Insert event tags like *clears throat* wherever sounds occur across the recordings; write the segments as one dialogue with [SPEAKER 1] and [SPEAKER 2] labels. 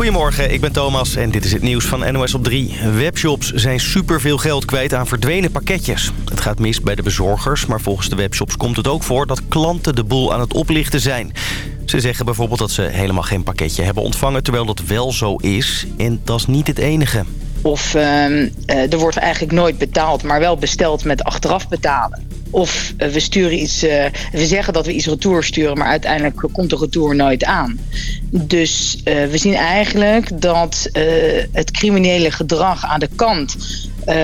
[SPEAKER 1] Goedemorgen, ik ben Thomas en dit is het nieuws van NOS op 3. Webshops zijn superveel geld kwijt aan verdwenen pakketjes. Het gaat mis bij de bezorgers, maar volgens de webshops komt het ook voor... dat klanten de boel aan het oplichten zijn. Ze zeggen bijvoorbeeld dat ze helemaal geen pakketje hebben ontvangen... terwijl dat wel zo is. En dat is niet het enige.
[SPEAKER 2] Of uh, er wordt eigenlijk nooit betaald, maar wel besteld met achteraf betalen. Of uh, we sturen iets, uh, we zeggen dat we iets retour sturen, maar uiteindelijk komt de retour nooit aan. Dus we zien eigenlijk dat het criminele gedrag aan de kant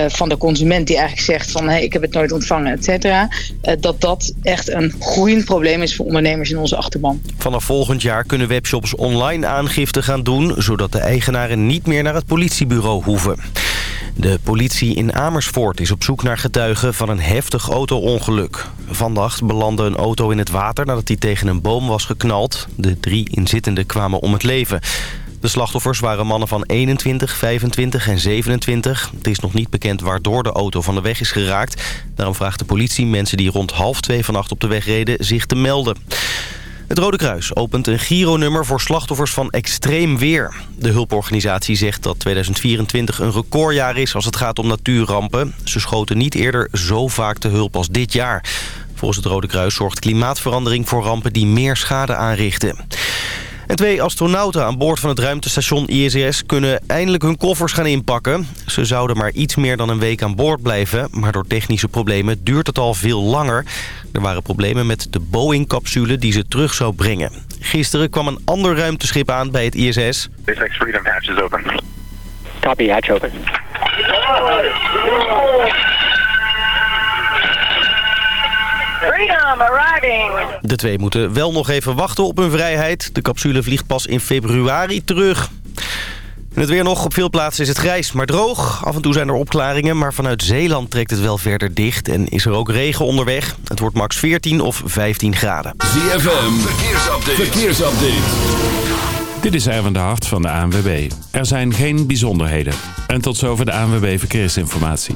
[SPEAKER 2] van de consument die eigenlijk zegt van hey, ik heb het nooit ontvangen, et cetera. Dat dat echt een groeiend probleem is voor ondernemers in onze achterban.
[SPEAKER 1] Vanaf volgend jaar kunnen webshops online aangifte gaan doen... zodat de eigenaren niet meer naar het politiebureau hoeven. De politie in Amersfoort is op zoek naar getuigen van een heftig auto-ongeluk. Vandaag belandde een auto in het water nadat hij tegen een boom was geknald. De drie inzittenden kwamen om het leven. De slachtoffers waren mannen van 21, 25 en 27. Het is nog niet bekend waardoor de auto van de weg is geraakt. Daarom vraagt de politie mensen die rond half twee vannacht op de weg reden zich te melden. Het Rode Kruis opent een Giro-nummer voor slachtoffers van extreem weer. De hulporganisatie zegt dat 2024 een recordjaar is als het gaat om natuurrampen. Ze schoten niet eerder zo vaak te hulp als dit jaar. Volgens het Rode Kruis zorgt klimaatverandering voor rampen die meer schade aanrichten. En twee astronauten aan boord van het ruimtestation ISS kunnen eindelijk hun koffers gaan inpakken. Ze zouden maar iets meer dan een week aan boord blijven, maar door technische problemen duurt het al veel langer. Er waren problemen met de Boeing-capsule die ze terug zou brengen. Gisteren kwam een ander ruimteschip aan bij het ISS.
[SPEAKER 3] SpaceX Freedom hatch is open.
[SPEAKER 4] Copy, hatch open.
[SPEAKER 5] Freedom arriving.
[SPEAKER 1] De twee moeten wel nog even wachten op hun vrijheid. De capsule vliegt pas in februari terug. En het weer nog. Op veel plaatsen is het grijs, maar droog. Af en toe zijn er opklaringen, maar vanuit Zeeland trekt het wel verder dicht. En is er ook regen onderweg. Het wordt max 14 of 15 graden.
[SPEAKER 6] ZFM, verkeersupdate. verkeersupdate.
[SPEAKER 7] Dit is Erwin de Hart van de ANWB. Er zijn geen bijzonderheden. En tot zover de ANWB Verkeersinformatie.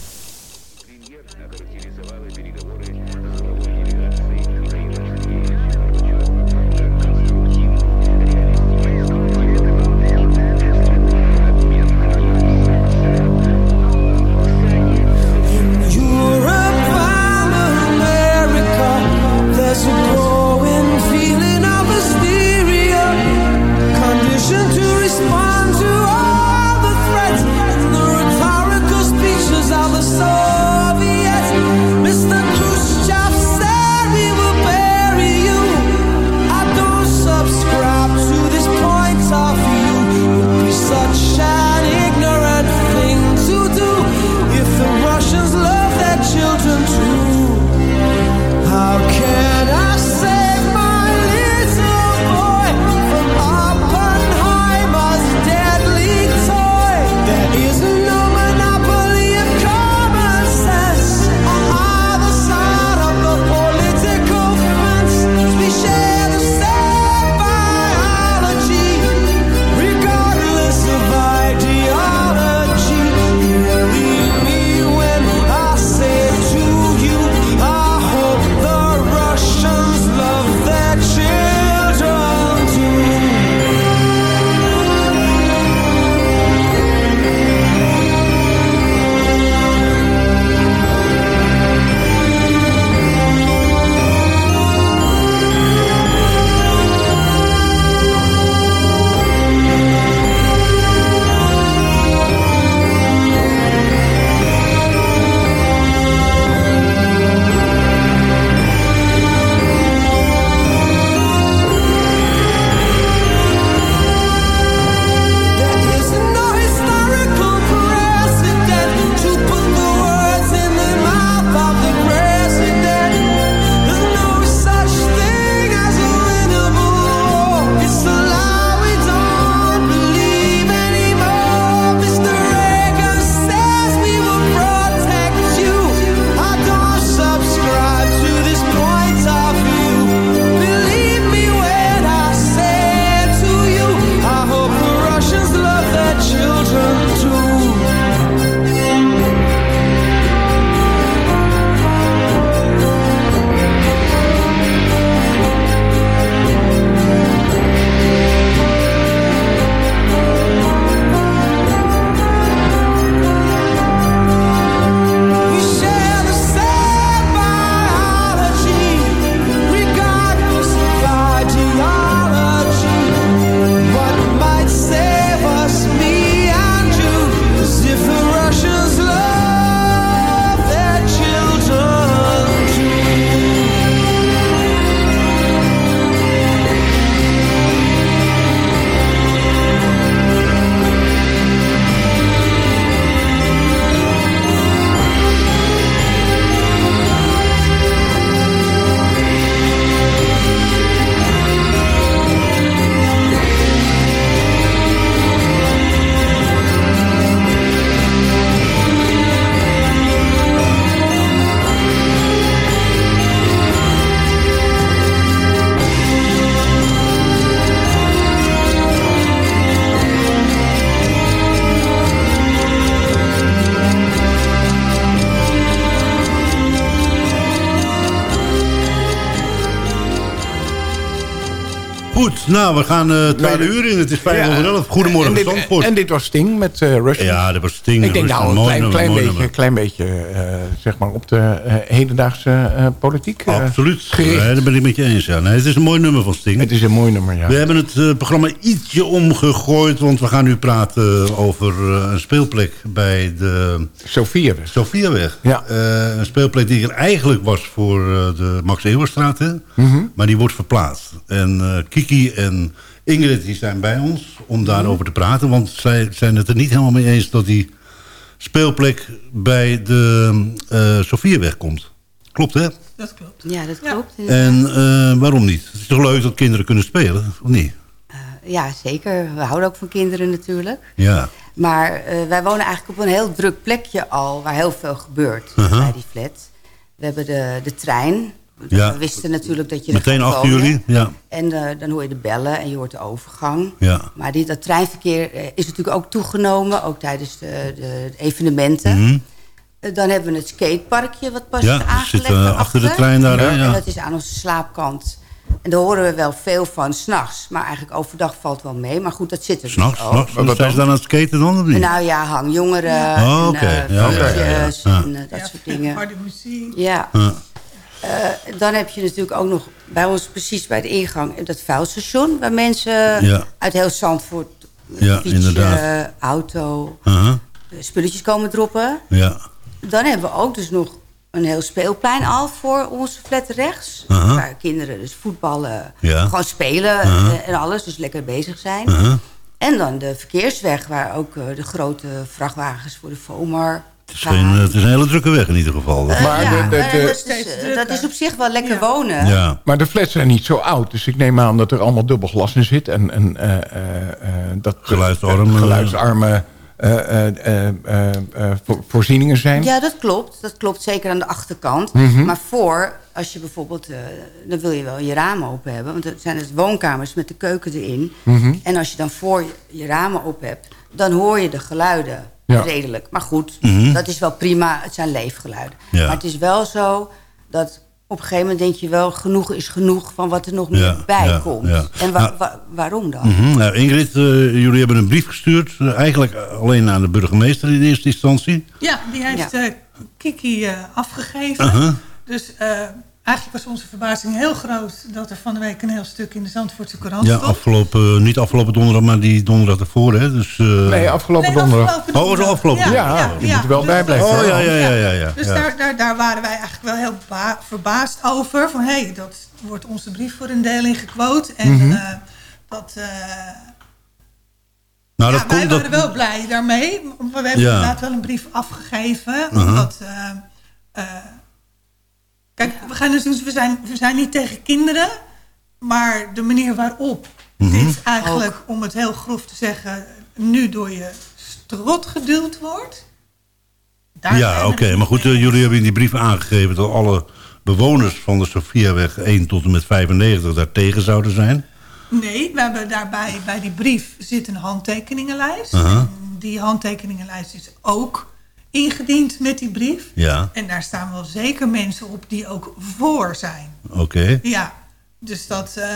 [SPEAKER 3] Nou, we gaan uh, tweede uur in. Het is vijf over elf. Goedemorgen,
[SPEAKER 5] en dit, En dit was Sting met uh, Rush.
[SPEAKER 3] Ja, dat was Sting.
[SPEAKER 5] Ik denk nou een klein, klein, beetje, klein beetje uh, zeg maar op de hedendaagse politiek
[SPEAKER 3] Absoluut, nee, daar ben ik met je eens. Ja. Nee, het is een mooi nummer van Sting.
[SPEAKER 5] Het is een mooi nummer, ja.
[SPEAKER 3] We hebben het programma ietsje omgegooid, want we gaan nu praten over een speelplek bij de...
[SPEAKER 5] Sofiaweg.
[SPEAKER 3] Sofiaweg.
[SPEAKER 5] Ja.
[SPEAKER 3] een speelplek die er eigenlijk was voor de Max Eeuwenstraat, hè? Mm maar die wordt verplaatst. En Kiki en Ingrid die zijn bij ons om daarover te praten. Want zij zijn het er niet helemaal mee eens dat die speelplek bij de uh, Sofiaweg komt. Klopt, hè?
[SPEAKER 8] Dat klopt.
[SPEAKER 9] Ja, dat klopt.
[SPEAKER 3] En uh, waarom niet? Het is toch leuk dat kinderen kunnen spelen, of niet?
[SPEAKER 9] Uh, ja, zeker. We houden ook van kinderen natuurlijk.
[SPEAKER 3] Ja.
[SPEAKER 9] Maar wij wonen eigenlijk op een heel druk plekje al... waar heel veel gebeurt uh -huh. bij die flat. We hebben de, de trein,
[SPEAKER 3] ja.
[SPEAKER 9] We wisten natuurlijk dat je
[SPEAKER 3] Meteen achter jullie, ja.
[SPEAKER 9] En uh, dan hoor je de bellen en je hoort de overgang.
[SPEAKER 3] Ja.
[SPEAKER 9] Maar die, dat treinverkeer uh, is natuurlijk ook toegenomen. Ook tijdens de, de evenementen. Mm -hmm. uh, dan hebben we het skateparkje wat pas
[SPEAKER 3] ja,
[SPEAKER 9] aangelegd.
[SPEAKER 3] Zit, achter de trein daar.
[SPEAKER 9] Ja.
[SPEAKER 3] Ja.
[SPEAKER 9] En dat is aan onze slaapkant. En daar horen we wel veel van s'nachts. Maar eigenlijk overdag valt wel mee. Maar goed, dat zit er
[SPEAKER 3] s'nachts,
[SPEAKER 9] dus
[SPEAKER 3] ook. S'nachts? Zijn ze dan aan het skaten dan of niet?
[SPEAKER 9] Nou ja, hangjongeren.
[SPEAKER 3] Oh, oké. Okay.
[SPEAKER 9] En,
[SPEAKER 3] ja,
[SPEAKER 9] ja,
[SPEAKER 3] ja,
[SPEAKER 9] en dat soort dingen.
[SPEAKER 8] Harde muziek.
[SPEAKER 9] Ja. Uh, dan heb je natuurlijk ook nog bij ons precies bij de ingang... dat vuilstation waar mensen
[SPEAKER 3] ja.
[SPEAKER 9] uit heel Zandvoort...
[SPEAKER 3] Ja,
[SPEAKER 9] fiets,
[SPEAKER 3] inderdaad.
[SPEAKER 9] Uh, auto,
[SPEAKER 3] uh -huh.
[SPEAKER 9] spulletjes komen droppen.
[SPEAKER 3] Ja.
[SPEAKER 9] Dan hebben we ook dus nog een heel speelplein al voor onze flat rechts.
[SPEAKER 3] Uh -huh.
[SPEAKER 9] Waar kinderen dus voetballen,
[SPEAKER 3] ja.
[SPEAKER 9] gewoon spelen. -huh. en alles. Dus lekker bezig zijn.
[SPEAKER 3] -huh.
[SPEAKER 9] En dan de verkeersweg waar ook de grote vrachtwagens voor de FOMAR...
[SPEAKER 3] Het is, geen, het is een hele drukke weg in ieder geval.
[SPEAKER 9] Uh,
[SPEAKER 5] maar
[SPEAKER 9] ja,
[SPEAKER 5] de, de, de,
[SPEAKER 9] dat, is, dat, is, op zich wel lekker ja. wonen.
[SPEAKER 3] Ja.
[SPEAKER 5] Maar de flats zijn niet zo oud. Dus ik neem aan dat er allemaal dubbel glas in zit. En, en uh, uh, dat
[SPEAKER 3] geluidsarme,
[SPEAKER 5] geluidsarme vo voorzieningen zijn.
[SPEAKER 9] Ja, dat klopt. Dat klopt zeker aan de achterkant.
[SPEAKER 5] Mhm.
[SPEAKER 9] Mm -hmm. Maar voor, als je bijvoorbeeld... dan wil je wel je ramen open hebben. Want het zijn het woonkamers met de keuken erin.
[SPEAKER 5] Mm -hmm.
[SPEAKER 9] En als je dan voor je, je ramen open hebt... dan hoor je de geluiden.
[SPEAKER 5] Ja.
[SPEAKER 9] redelijk. Maar goed,
[SPEAKER 3] Mhm.
[SPEAKER 9] mm -hmm. dat is wel prima. Het zijn leefgeluiden.
[SPEAKER 3] Ja.
[SPEAKER 9] Maar het is wel zo dat op een gegeven moment denk je wel... genoeg is genoeg van wat er nog meer bij
[SPEAKER 3] ja,
[SPEAKER 9] komt.
[SPEAKER 3] ja.
[SPEAKER 9] En wa
[SPEAKER 3] Nou,
[SPEAKER 9] wa waarom dan?
[SPEAKER 3] Mm -hmm. nou, Ingrid, uh, jullie hebben een brief gestuurd. Uh, eigenlijk alleen aan de burgemeester in eerste instantie.
[SPEAKER 8] Ja, die heeft
[SPEAKER 9] Ja.
[SPEAKER 8] uh, Kiki afgegeven.
[SPEAKER 3] Uh -huh.
[SPEAKER 8] Dus eigenlijk was onze verbazing heel groot... dat er van de week een heel stuk in de Zandvoortse Courant
[SPEAKER 3] Ja,
[SPEAKER 8] stond.
[SPEAKER 3] afgelopen, niet afgelopen donderdag, maar die donderdag ervoor. Hè? Dus,
[SPEAKER 5] nee, afgelopen
[SPEAKER 8] Nee,
[SPEAKER 5] donderdag.
[SPEAKER 8] afgelopen
[SPEAKER 3] Oh, was afgelopen
[SPEAKER 5] Ja,
[SPEAKER 8] ja,
[SPEAKER 5] je
[SPEAKER 8] ja.
[SPEAKER 5] moet er wel
[SPEAKER 8] Dus-
[SPEAKER 5] bij blijven.
[SPEAKER 3] Oh, ja, ja, ja. ja, ja.
[SPEAKER 8] Dus
[SPEAKER 3] ja.
[SPEAKER 8] Daar, daar, daar waren wij eigenlijk wel heel verbaasd over. Van hé, hey, dat wordt onze brief voor een deel in gequote. En
[SPEAKER 5] Mhm.
[SPEAKER 8] uh, dat... Uh,
[SPEAKER 3] nou,
[SPEAKER 8] ja,
[SPEAKER 3] dat
[SPEAKER 8] wij
[SPEAKER 3] komt,
[SPEAKER 8] waren
[SPEAKER 3] dat,
[SPEAKER 8] wel blij daarmee. We hebben
[SPEAKER 3] Ja.
[SPEAKER 8] inderdaad wel een brief afgegeven.
[SPEAKER 3] Uh -huh.
[SPEAKER 8] Kijk, we, gaan dus, we, zijn, we zijn niet tegen kinderen. Maar de manier waarop
[SPEAKER 3] Mhm.
[SPEAKER 8] dit eigenlijk, om het heel grof te zeggen... nu door je strot geduwd wordt... daar
[SPEAKER 3] ja, oké. Maar goed, uh, jullie hebben in die brief aangegeven... dat alle bewoners van de Sofiaweg 1 tot en met 95 daar tegen zouden zijn.
[SPEAKER 8] Nee, we hebben daarbij bij die brief zit een handtekeningenlijst. En Die handtekeningenlijst is ook ingediend met die brief.
[SPEAKER 3] Ja,
[SPEAKER 8] En daar staan wel zeker mensen op die ook voor zijn.
[SPEAKER 3] oké.
[SPEAKER 8] Ja, dus dat eh,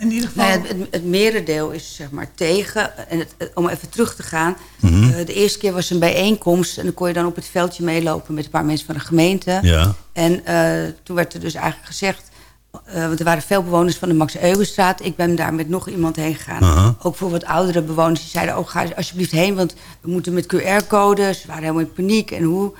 [SPEAKER 8] in ieder geval...
[SPEAKER 9] Nou ja, het, het merendeel is zeg maar tegen. En het, het- om even terug te gaan.
[SPEAKER 3] Mhm.
[SPEAKER 9] eh, de eerste keer was een bijeenkomst. En dan kon je dan op het veldje meelopen met een paar mensen van de gemeente.
[SPEAKER 3] Ja,
[SPEAKER 9] En eh, toen werd er dus eigenlijk gezegd... eh, want er waren veel bewoners van de Max Eugenstraat. Ik ben daar met nog iemand heen gegaan. Ook voor wat oudere bewoners. Die zeiden, oh, ga alsjeblieft heen, want we moeten met QR-codes. Ze waren helemaal in paniek. En hoe...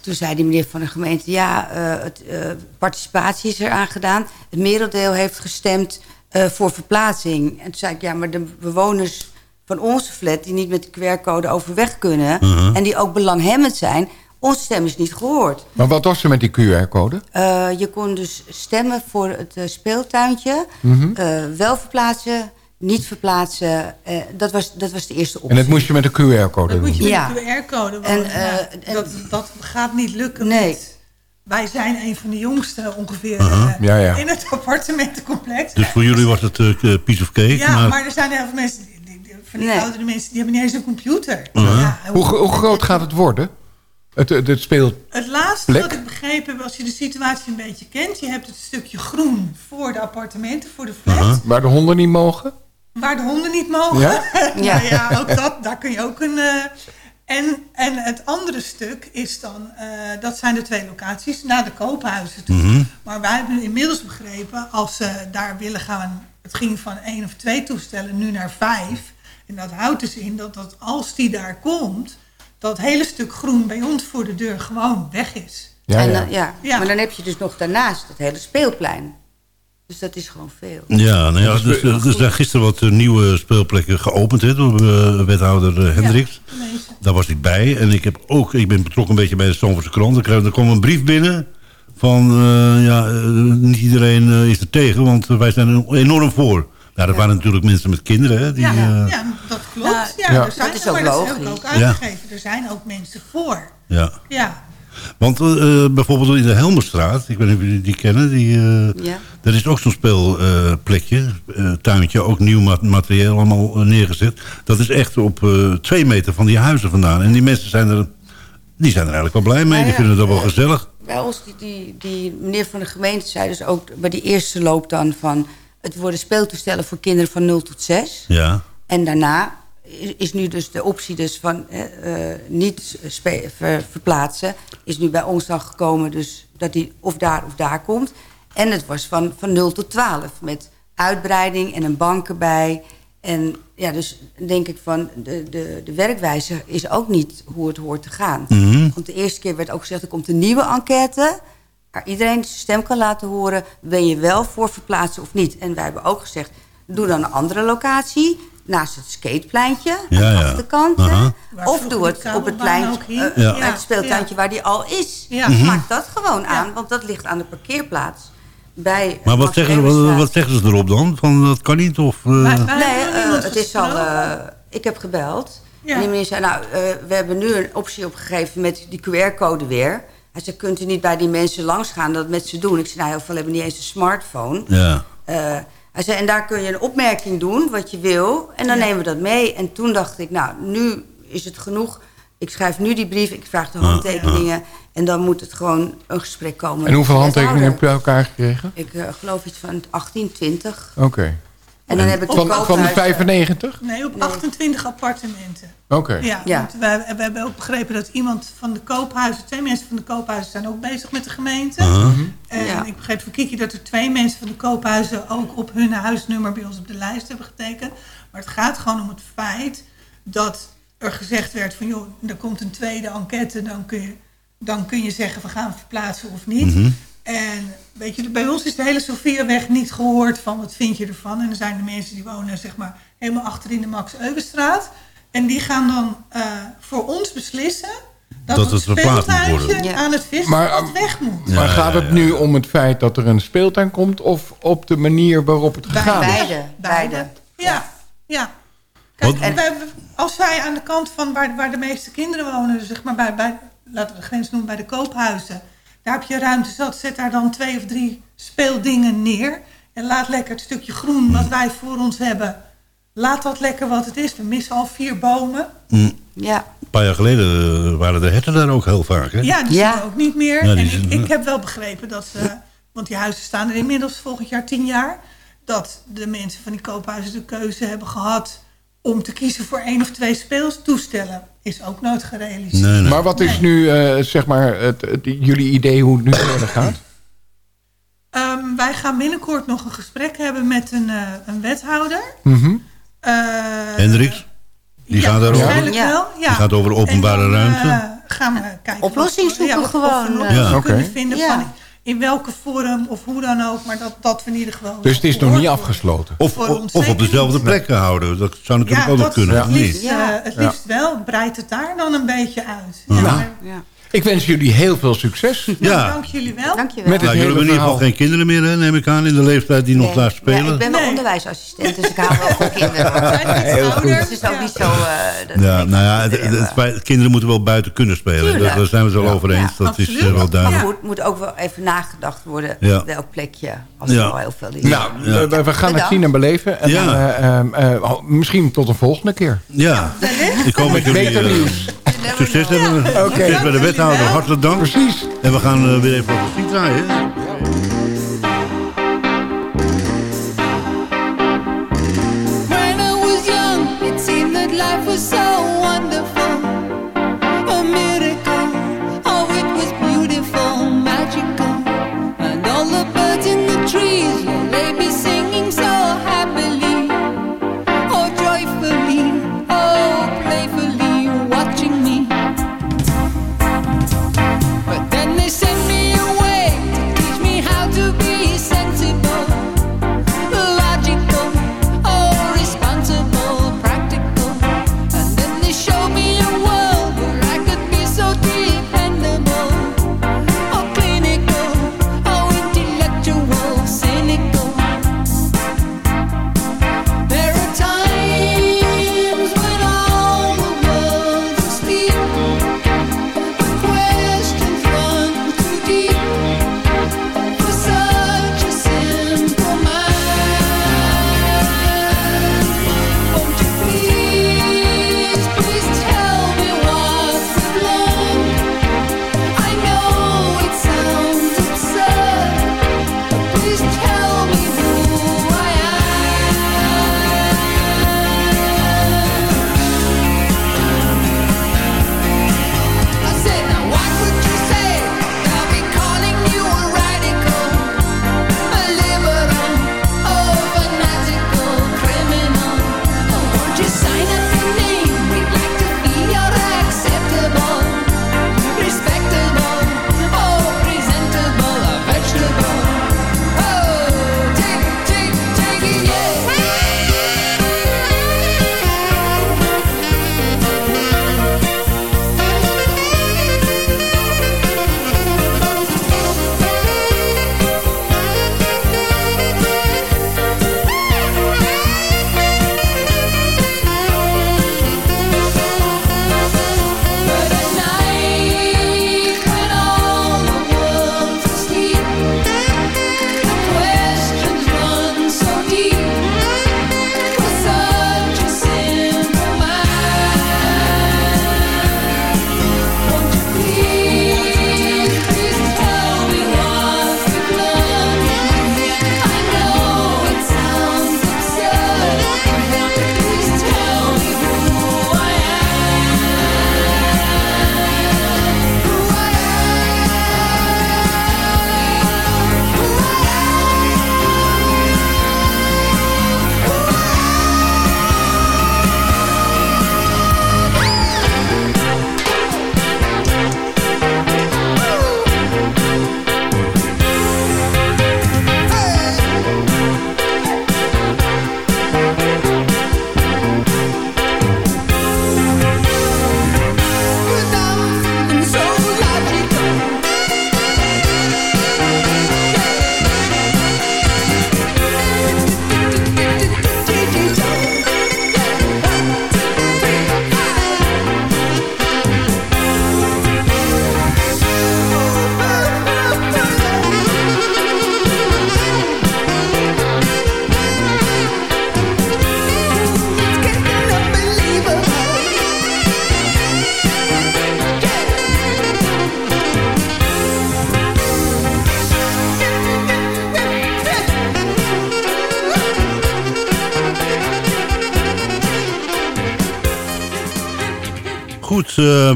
[SPEAKER 9] Toen zei die meneer van de gemeente... ja, eh, het, eh, participatie is eraan gedaan. Het merendeel heeft gestemd voor verplaatsing. En toen zei ik, ja, maar de bewoners van onze flat... die niet met de QR-code overweg kunnen... En die ook belanghebbend zijn... onze stem is niet gehoord.
[SPEAKER 5] Maar wat was er met die QR-code?
[SPEAKER 9] Eh, je kon dus stemmen voor het eh, speeltuintje.
[SPEAKER 5] Mhm.
[SPEAKER 9] Eh, wel verplaatsen, niet verplaatsen. Eh, dat, was, dat was de eerste optie.
[SPEAKER 5] En dat moest je met een QR-code
[SPEAKER 8] dat moet je
[SPEAKER 5] doen?
[SPEAKER 8] met
[SPEAKER 9] Ja.
[SPEAKER 8] de QR-code
[SPEAKER 9] En, eh,
[SPEAKER 8] ja. dat, dat gaat niet lukken.
[SPEAKER 9] Nee.
[SPEAKER 8] met- Wij zijn een van de jongsten ongeveer
[SPEAKER 5] Ja, ja.
[SPEAKER 8] in het appartementencomplex.
[SPEAKER 3] dus voor jullie was het piece of cake.
[SPEAKER 8] ja,
[SPEAKER 3] maar,
[SPEAKER 8] maar er zijn heel veel mensen... Die, die- van die
[SPEAKER 9] Nee.
[SPEAKER 8] oudere mensen, die hebben niet eens een computer. Ja,
[SPEAKER 5] Hoe, hoe groot gaat het worden? Het, het, het speelt...
[SPEAKER 8] Het laatste
[SPEAKER 5] Plek?
[SPEAKER 8] wat ik begrepen heb, als je de situatie een beetje kent... je hebt het stukje groen voor de appartementen, voor de flat...
[SPEAKER 5] Waar de honden niet mogen?
[SPEAKER 8] waar de honden niet mogen.
[SPEAKER 5] Ja? *laughs*
[SPEAKER 8] ja. ja, ook dat, daar kun je ook een... eh, en, en het andere stuk is dan, eh, dat zijn de twee locaties, naar de koophuizen toe.
[SPEAKER 3] Mhm.
[SPEAKER 8] Maar wij hebben inmiddels begrepen, als ze daar willen gaan, het ging van één of twee toestellen, nu naar vijf. En dat houdt dus in dat, dat als die daar komt, dat hele stuk groen bij ons voor de deur gewoon weg is.
[SPEAKER 5] Ja,
[SPEAKER 9] en
[SPEAKER 5] ja.
[SPEAKER 9] dan, ja.
[SPEAKER 8] Ja.
[SPEAKER 9] Maar dan heb je dus nog daarnaast het hele speelplein. Dus dat is gewoon veel.
[SPEAKER 3] Ja, nou ja, dus, er dus zijn gisteren wat eh, nieuwe speelplekken geopend hè, door eh, wethouder eh, Hendricks.
[SPEAKER 8] Ja.
[SPEAKER 3] Daar was ik bij. En ik, heb ook, ik ben betrokken een beetje bij de Stamfordse krant. Er, kwam een brief binnen van... eh, ja, niet iedereen is er tegen, want wij zijn er enorm voor. Nou, dat waren natuurlijk mensen met kinderen. Hè, die,
[SPEAKER 8] Ja,
[SPEAKER 3] eh,
[SPEAKER 8] ja, dat klopt.
[SPEAKER 9] Ja,
[SPEAKER 8] Ja,
[SPEAKER 5] ja.
[SPEAKER 8] Er zijn,
[SPEAKER 9] Dat is
[SPEAKER 8] maar
[SPEAKER 9] ook
[SPEAKER 8] dat
[SPEAKER 9] logisch.
[SPEAKER 8] ook aangegeven. Er zijn ook mensen voor.
[SPEAKER 3] ja.
[SPEAKER 8] Ja,
[SPEAKER 3] Want eh, bijvoorbeeld in de Helmerstraat, ik weet niet of jullie die kennen, die, eh,
[SPEAKER 9] Ja.
[SPEAKER 3] daar is ook zo'n speelplekje, eh, tuintje, ook nieuw ma- materieel allemaal neergezet. Dat is echt op eh, twee meter van die huizen vandaan. En die mensen zijn er, die zijn er eigenlijk wel blij mee, die
[SPEAKER 9] ja,
[SPEAKER 3] vinden dat wel gezellig.
[SPEAKER 9] Bij ons, die, die, die meneer van de gemeente zei dus ook bij die eerste loop dan van... het worden speeltoestellen voor kinderen van 0 tot 6.
[SPEAKER 3] Ja,
[SPEAKER 9] En daarna is, nu dus de optie dus van eh, niet ver- verplaatsen... is nu bij ons dan gekomen dus dat die of daar of daar komt. En het was van, van 0 tot 12 met uitbreiding en een bank erbij... En ja, dus denk ik van de, de, de werkwijze is ook niet hoe het hoort te gaan.
[SPEAKER 3] Mhm.
[SPEAKER 9] Want de eerste keer werd ook gezegd, er komt een nieuwe enquête... waar iedereen zijn stem kan laten horen... ben je wel voor verplaatsen of niet. En wij hebben ook gezegd, doe dan een andere locatie... naast het skatepleintje, aan
[SPEAKER 3] Ja,
[SPEAKER 9] de
[SPEAKER 3] ja.
[SPEAKER 9] achterkant. Of doe het op het
[SPEAKER 8] kabelbaan
[SPEAKER 9] plein,
[SPEAKER 8] ook hing.
[SPEAKER 9] eh,
[SPEAKER 3] Ja.
[SPEAKER 9] het speeltuintje waar die al is.
[SPEAKER 8] Ja.
[SPEAKER 9] Maak dat gewoon aan, want dat ligt aan de parkeerplaats. Bij
[SPEAKER 3] maar wat zeggen, wat, wat zeggen ze erop dan? Van dat kan niet? Of, eh,
[SPEAKER 9] Nee, eh, het is al. eh, ik heb gebeld.
[SPEAKER 8] Ja.
[SPEAKER 9] En die meneer zei, nou, eh, we hebben nu een optie opgegeven met die QR-code weer. Hij zei, kunt u niet bij die mensen langs gaan dat met ze doen? Ik zei, nou, heel veel hebben niet eens een smartphone.
[SPEAKER 3] ja.
[SPEAKER 9] Eh, hij zei, en daar kun je een opmerking doen, wat je wil. En dan
[SPEAKER 8] Ja.
[SPEAKER 9] nemen we dat mee. En toen dacht ik, nou, nu is het genoeg. Ik schrijf nu die brief, ik vraag de
[SPEAKER 3] Ah,
[SPEAKER 9] handtekeningen. En dan moet het gewoon een gesprek komen.
[SPEAKER 5] En hoeveel handtekeningen heb je bij elkaar gekregen?
[SPEAKER 9] Ik eh, geloof iets van 18, 20.
[SPEAKER 5] Oké.
[SPEAKER 9] En dan heb ik
[SPEAKER 5] Van, van de
[SPEAKER 9] koophuizen.
[SPEAKER 5] 95?
[SPEAKER 8] Nee, op 28 appartementen.
[SPEAKER 5] Oké.
[SPEAKER 8] Ja,
[SPEAKER 9] Ja.
[SPEAKER 8] want we, we hebben ook begrepen dat iemand van de koophuizen... twee mensen van de koophuizen zijn ook bezig met de gemeente. En
[SPEAKER 9] Ja.
[SPEAKER 8] ik begreep van Kiki dat er twee mensen van de koophuizen... ook op hun huisnummer bij ons op de lijst hebben getekend. Maar het gaat gewoon om het feit dat er gezegd werd van... joh, er komt een tweede enquête, dan kun je, dan kun je zeggen... we gaan verplaatsen of niet.
[SPEAKER 3] Mhm.
[SPEAKER 8] En weet je, bij ons is de hele Sofiaweg niet gehoord van wat vind je ervan. En er zijn de mensen die wonen zeg maar helemaal achter in de Max Euwenstraat. En die gaan dan eh, voor ons beslissen dat,
[SPEAKER 3] Dat
[SPEAKER 8] het
[SPEAKER 3] het verplaatst moet
[SPEAKER 8] speeltuintje
[SPEAKER 3] worden.
[SPEAKER 9] Ja.
[SPEAKER 8] aan het vispad
[SPEAKER 5] Maar, ehm,
[SPEAKER 8] weg moet.
[SPEAKER 3] Ja,
[SPEAKER 5] maar gaat het
[SPEAKER 3] ja.
[SPEAKER 5] nu om het feit dat er een speeltuin komt... of op de manier waarop het gegaan is?
[SPEAKER 9] Beide. Beide.
[SPEAKER 8] Ja, ja. Kijk,
[SPEAKER 3] Wat-
[SPEAKER 8] wij- als wij aan de kant van waar, waar de meeste kinderen wonen, dus zeg maar bij, bij, laten we de grens noemen, bij de koophuizen, daar heb je ruimte zat, zet daar dan twee of drie speeldingen neer en laat lekker het stukje groen wat wij voor ons hebben, laat dat lekker wat het is. We missen al vier bomen.
[SPEAKER 9] Ja.
[SPEAKER 3] Een paar jaar geleden eh, waren de herten daar ook heel vaak. Hè?
[SPEAKER 8] Ja, die
[SPEAKER 9] Ja.
[SPEAKER 8] zien we ook niet meer.
[SPEAKER 3] Ja,
[SPEAKER 8] en ik, ik heb wel begrepen dat ze, want die huizen staan er inmiddels volgend jaar tien jaar, dat de mensen van die koophuizen de keuze hebben gehad om te kiezen voor één of twee speeltoestellen. Is ook nooit gerealiseerd.
[SPEAKER 3] Nee, nee.
[SPEAKER 5] Maar wat is
[SPEAKER 8] Nee.
[SPEAKER 5] nu eh, zeg maar het, het- jullie idee hoe het nu verder gaat?
[SPEAKER 8] Ehm, wij gaan binnenkort nog een gesprek hebben met een, eh, een wethouder.
[SPEAKER 5] Mhm.
[SPEAKER 8] Eh,
[SPEAKER 3] Hendricks? Die
[SPEAKER 8] ja,
[SPEAKER 3] gaat daarover?
[SPEAKER 9] Ja.
[SPEAKER 8] wel. Ja.
[SPEAKER 3] Die gaat over openbare
[SPEAKER 8] En dan,
[SPEAKER 3] ruimte?
[SPEAKER 8] gaan we kijken.
[SPEAKER 9] Oplossing zoeken
[SPEAKER 8] of- of we
[SPEAKER 9] gewoon, eh.
[SPEAKER 3] Ja.
[SPEAKER 8] kunnen vinden
[SPEAKER 9] Ja.
[SPEAKER 8] van in welke vorm of hoe dan ook. Maar dat, dat we in ieder geval...
[SPEAKER 5] Dus het is nog niet
[SPEAKER 8] worden.
[SPEAKER 5] afgesloten?
[SPEAKER 3] Of, of, op dezelfde plekken houden. Dat zou natuurlijk
[SPEAKER 8] Ja,
[SPEAKER 3] ook nog kunnen.
[SPEAKER 8] het
[SPEAKER 3] of niet?
[SPEAKER 8] liefst, eh,
[SPEAKER 9] Ja.
[SPEAKER 8] het
[SPEAKER 5] Ja.
[SPEAKER 8] liefst wel. Breidt het daar dan een beetje uit. Ja,
[SPEAKER 5] Ja.
[SPEAKER 9] ja.
[SPEAKER 5] Ik wens jullie heel veel succes.
[SPEAKER 8] Nou,
[SPEAKER 3] Ja.
[SPEAKER 8] dank jullie wel.
[SPEAKER 9] Dankjewel.
[SPEAKER 5] Met het
[SPEAKER 3] Nou, jullie hebben in ieder geval geen kinderen meer, hè, neem ik aan, in de leeftijd die nog daar spelen.
[SPEAKER 9] Ja, ik ben wel
[SPEAKER 8] Nee.
[SPEAKER 9] onderwijsassistent, dus ik hou wel van kinderen. *laughs*
[SPEAKER 8] Heel
[SPEAKER 9] het is ook niet zo... eh, dat
[SPEAKER 3] Ja, nou ja,
[SPEAKER 9] dat
[SPEAKER 3] het, het feit- kinderen moeten wel buiten kunnen spelen. Daar, daar zijn we het wel
[SPEAKER 5] Ja.
[SPEAKER 3] over eens.
[SPEAKER 9] Ja,
[SPEAKER 3] dat is eh, wel
[SPEAKER 9] Maar
[SPEAKER 3] duidelijk.
[SPEAKER 9] goed, moet ook wel even nagedacht worden
[SPEAKER 3] Ja.
[SPEAKER 9] welk plekje. Als
[SPEAKER 3] Ja.
[SPEAKER 9] er al heel veel is.
[SPEAKER 5] Nou,
[SPEAKER 3] Ja.
[SPEAKER 5] we, we gaan het zien en beleven. En
[SPEAKER 3] Ja.
[SPEAKER 5] dan, eh, ehm, eh, misschien tot een volgende keer.
[SPEAKER 3] Ja, ik kom met jullie...
[SPEAKER 5] Beter
[SPEAKER 3] eh,
[SPEAKER 5] nieuws.
[SPEAKER 10] succes hebben we.
[SPEAKER 5] Oké.
[SPEAKER 10] Succes bij de wethouder. Hartelijk dank.
[SPEAKER 5] Precies.
[SPEAKER 10] En we gaan eh, weer even op de muziek draaien.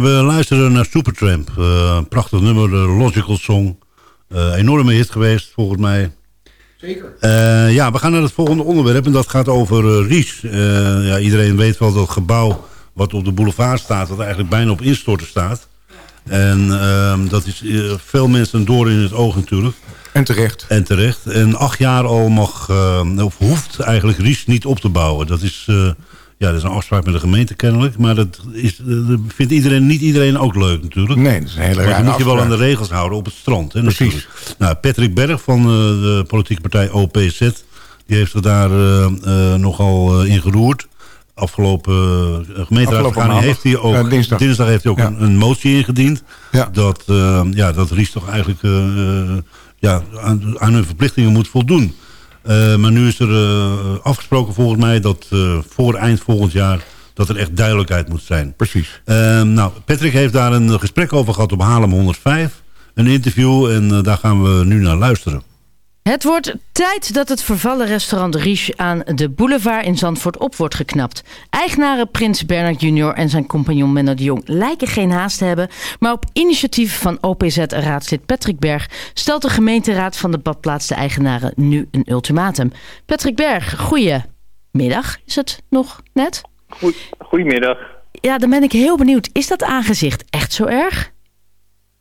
[SPEAKER 10] We luisteren naar Supertramp. Eh, prachtig nummer, de Logical Song. Eh, enorme hit geweest, volgens mij.
[SPEAKER 5] Zeker.
[SPEAKER 10] Eh, ja, we gaan naar het volgende onderwerp en dat gaat over eh, Ries. Eh, ja, iedereen weet wel dat gebouw wat op de boulevard staat... dat eigenlijk bijna op instorten staat. En ehm, dat is eh, veel mensen door in het oog natuurlijk.
[SPEAKER 5] En terecht.
[SPEAKER 10] En terecht. En acht jaar al mag, eh, of hoeft eigenlijk Ries niet op te bouwen. Dat is, eh, ja, dat is een afspraak met de gemeente kennelijk. Maar dat, is, dat vindt iedereen, niet iedereen ook leuk natuurlijk.
[SPEAKER 5] Nee, dat is een hele
[SPEAKER 10] Want je
[SPEAKER 5] rare
[SPEAKER 10] moet je wel aan de regels houden op het strand. Hè,
[SPEAKER 5] Precies.
[SPEAKER 10] natuurlijk. Nou, Patrick Berg van eh, de politieke partij OPZ... die heeft er daar eh, nogal in geroerd. Afgelopen uh, gemeenteraadsvergadering heeft hij ook...
[SPEAKER 5] Eh, dinsdag.
[SPEAKER 10] heeft hij ook
[SPEAKER 5] Ja.
[SPEAKER 10] een, een motie ingediend.
[SPEAKER 5] Ja.
[SPEAKER 10] Dat, ja, dat Ries toch eigenlijk ja, aan, aan hun verplichtingen moet voldoen. Eh, maar nu is er eh, afgesproken volgens mij dat eh, voor eind volgend jaar
[SPEAKER 3] dat er echt duidelijkheid moet zijn.
[SPEAKER 5] Precies.
[SPEAKER 3] Ehm, nou, Patrick heeft daar een gesprek over gehad op Haarlem 105. Een interview en daar gaan we nu naar luisteren.
[SPEAKER 11] Het wordt tijd dat het vervallen restaurant Riche aan de boulevard in Zandvoort op wordt geknapt. Eigenaren Prins Bernard Jr. en zijn compagnon Menno de Jong lijken geen haast te hebben. Maar op initiatief van OPZ-raadslid Patrick Berg stelt de gemeenteraad van de badplaats de eigenaren nu een ultimatum. Patrick Berg, goedemiddag is het nog net?
[SPEAKER 12] Goedemiddag.
[SPEAKER 11] Ja, dan ben ik heel benieuwd. Is dat aangezicht echt zo erg?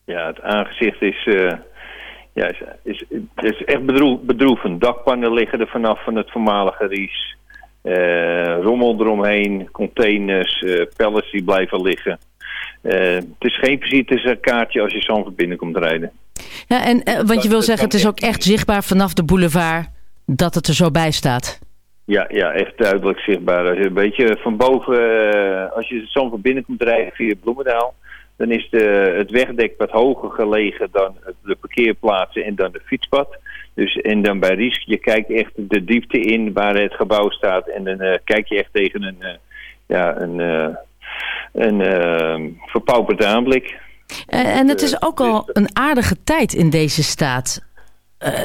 [SPEAKER 12] Ja, het aangezicht is, eh, ja, is, is, is echt bedroef, bedroevend. Dakpannen liggen er vanaf van het voormalige Ries. Eh, rommel eromheen, containers, eh pallets die blijven liggen. Eh, het is geen visitekaartje als je zo'n binnenkomt rijden.
[SPEAKER 11] Ja, en, want je wil zeggen, het is ook echt zichtbaar vanaf de boulevard dat het er zo bij staat.
[SPEAKER 12] Ja, ja, echt duidelijk zichtbaar. Als je een beetje van boven, als je zo'n van binnen komt rijden via Bloemendaal, dan is de, het wegdek wat hoger gelegen dan de parkeerplaatsen en dan de fietspad. Dus, en dan bij Ries, je kijkt echt de diepte in waar het gebouw staat en dan eh, kijk je echt tegen een, eh, ja, een, eh, een verpauperd aanblik.
[SPEAKER 11] En het is ook al een aardige tijd in deze staat.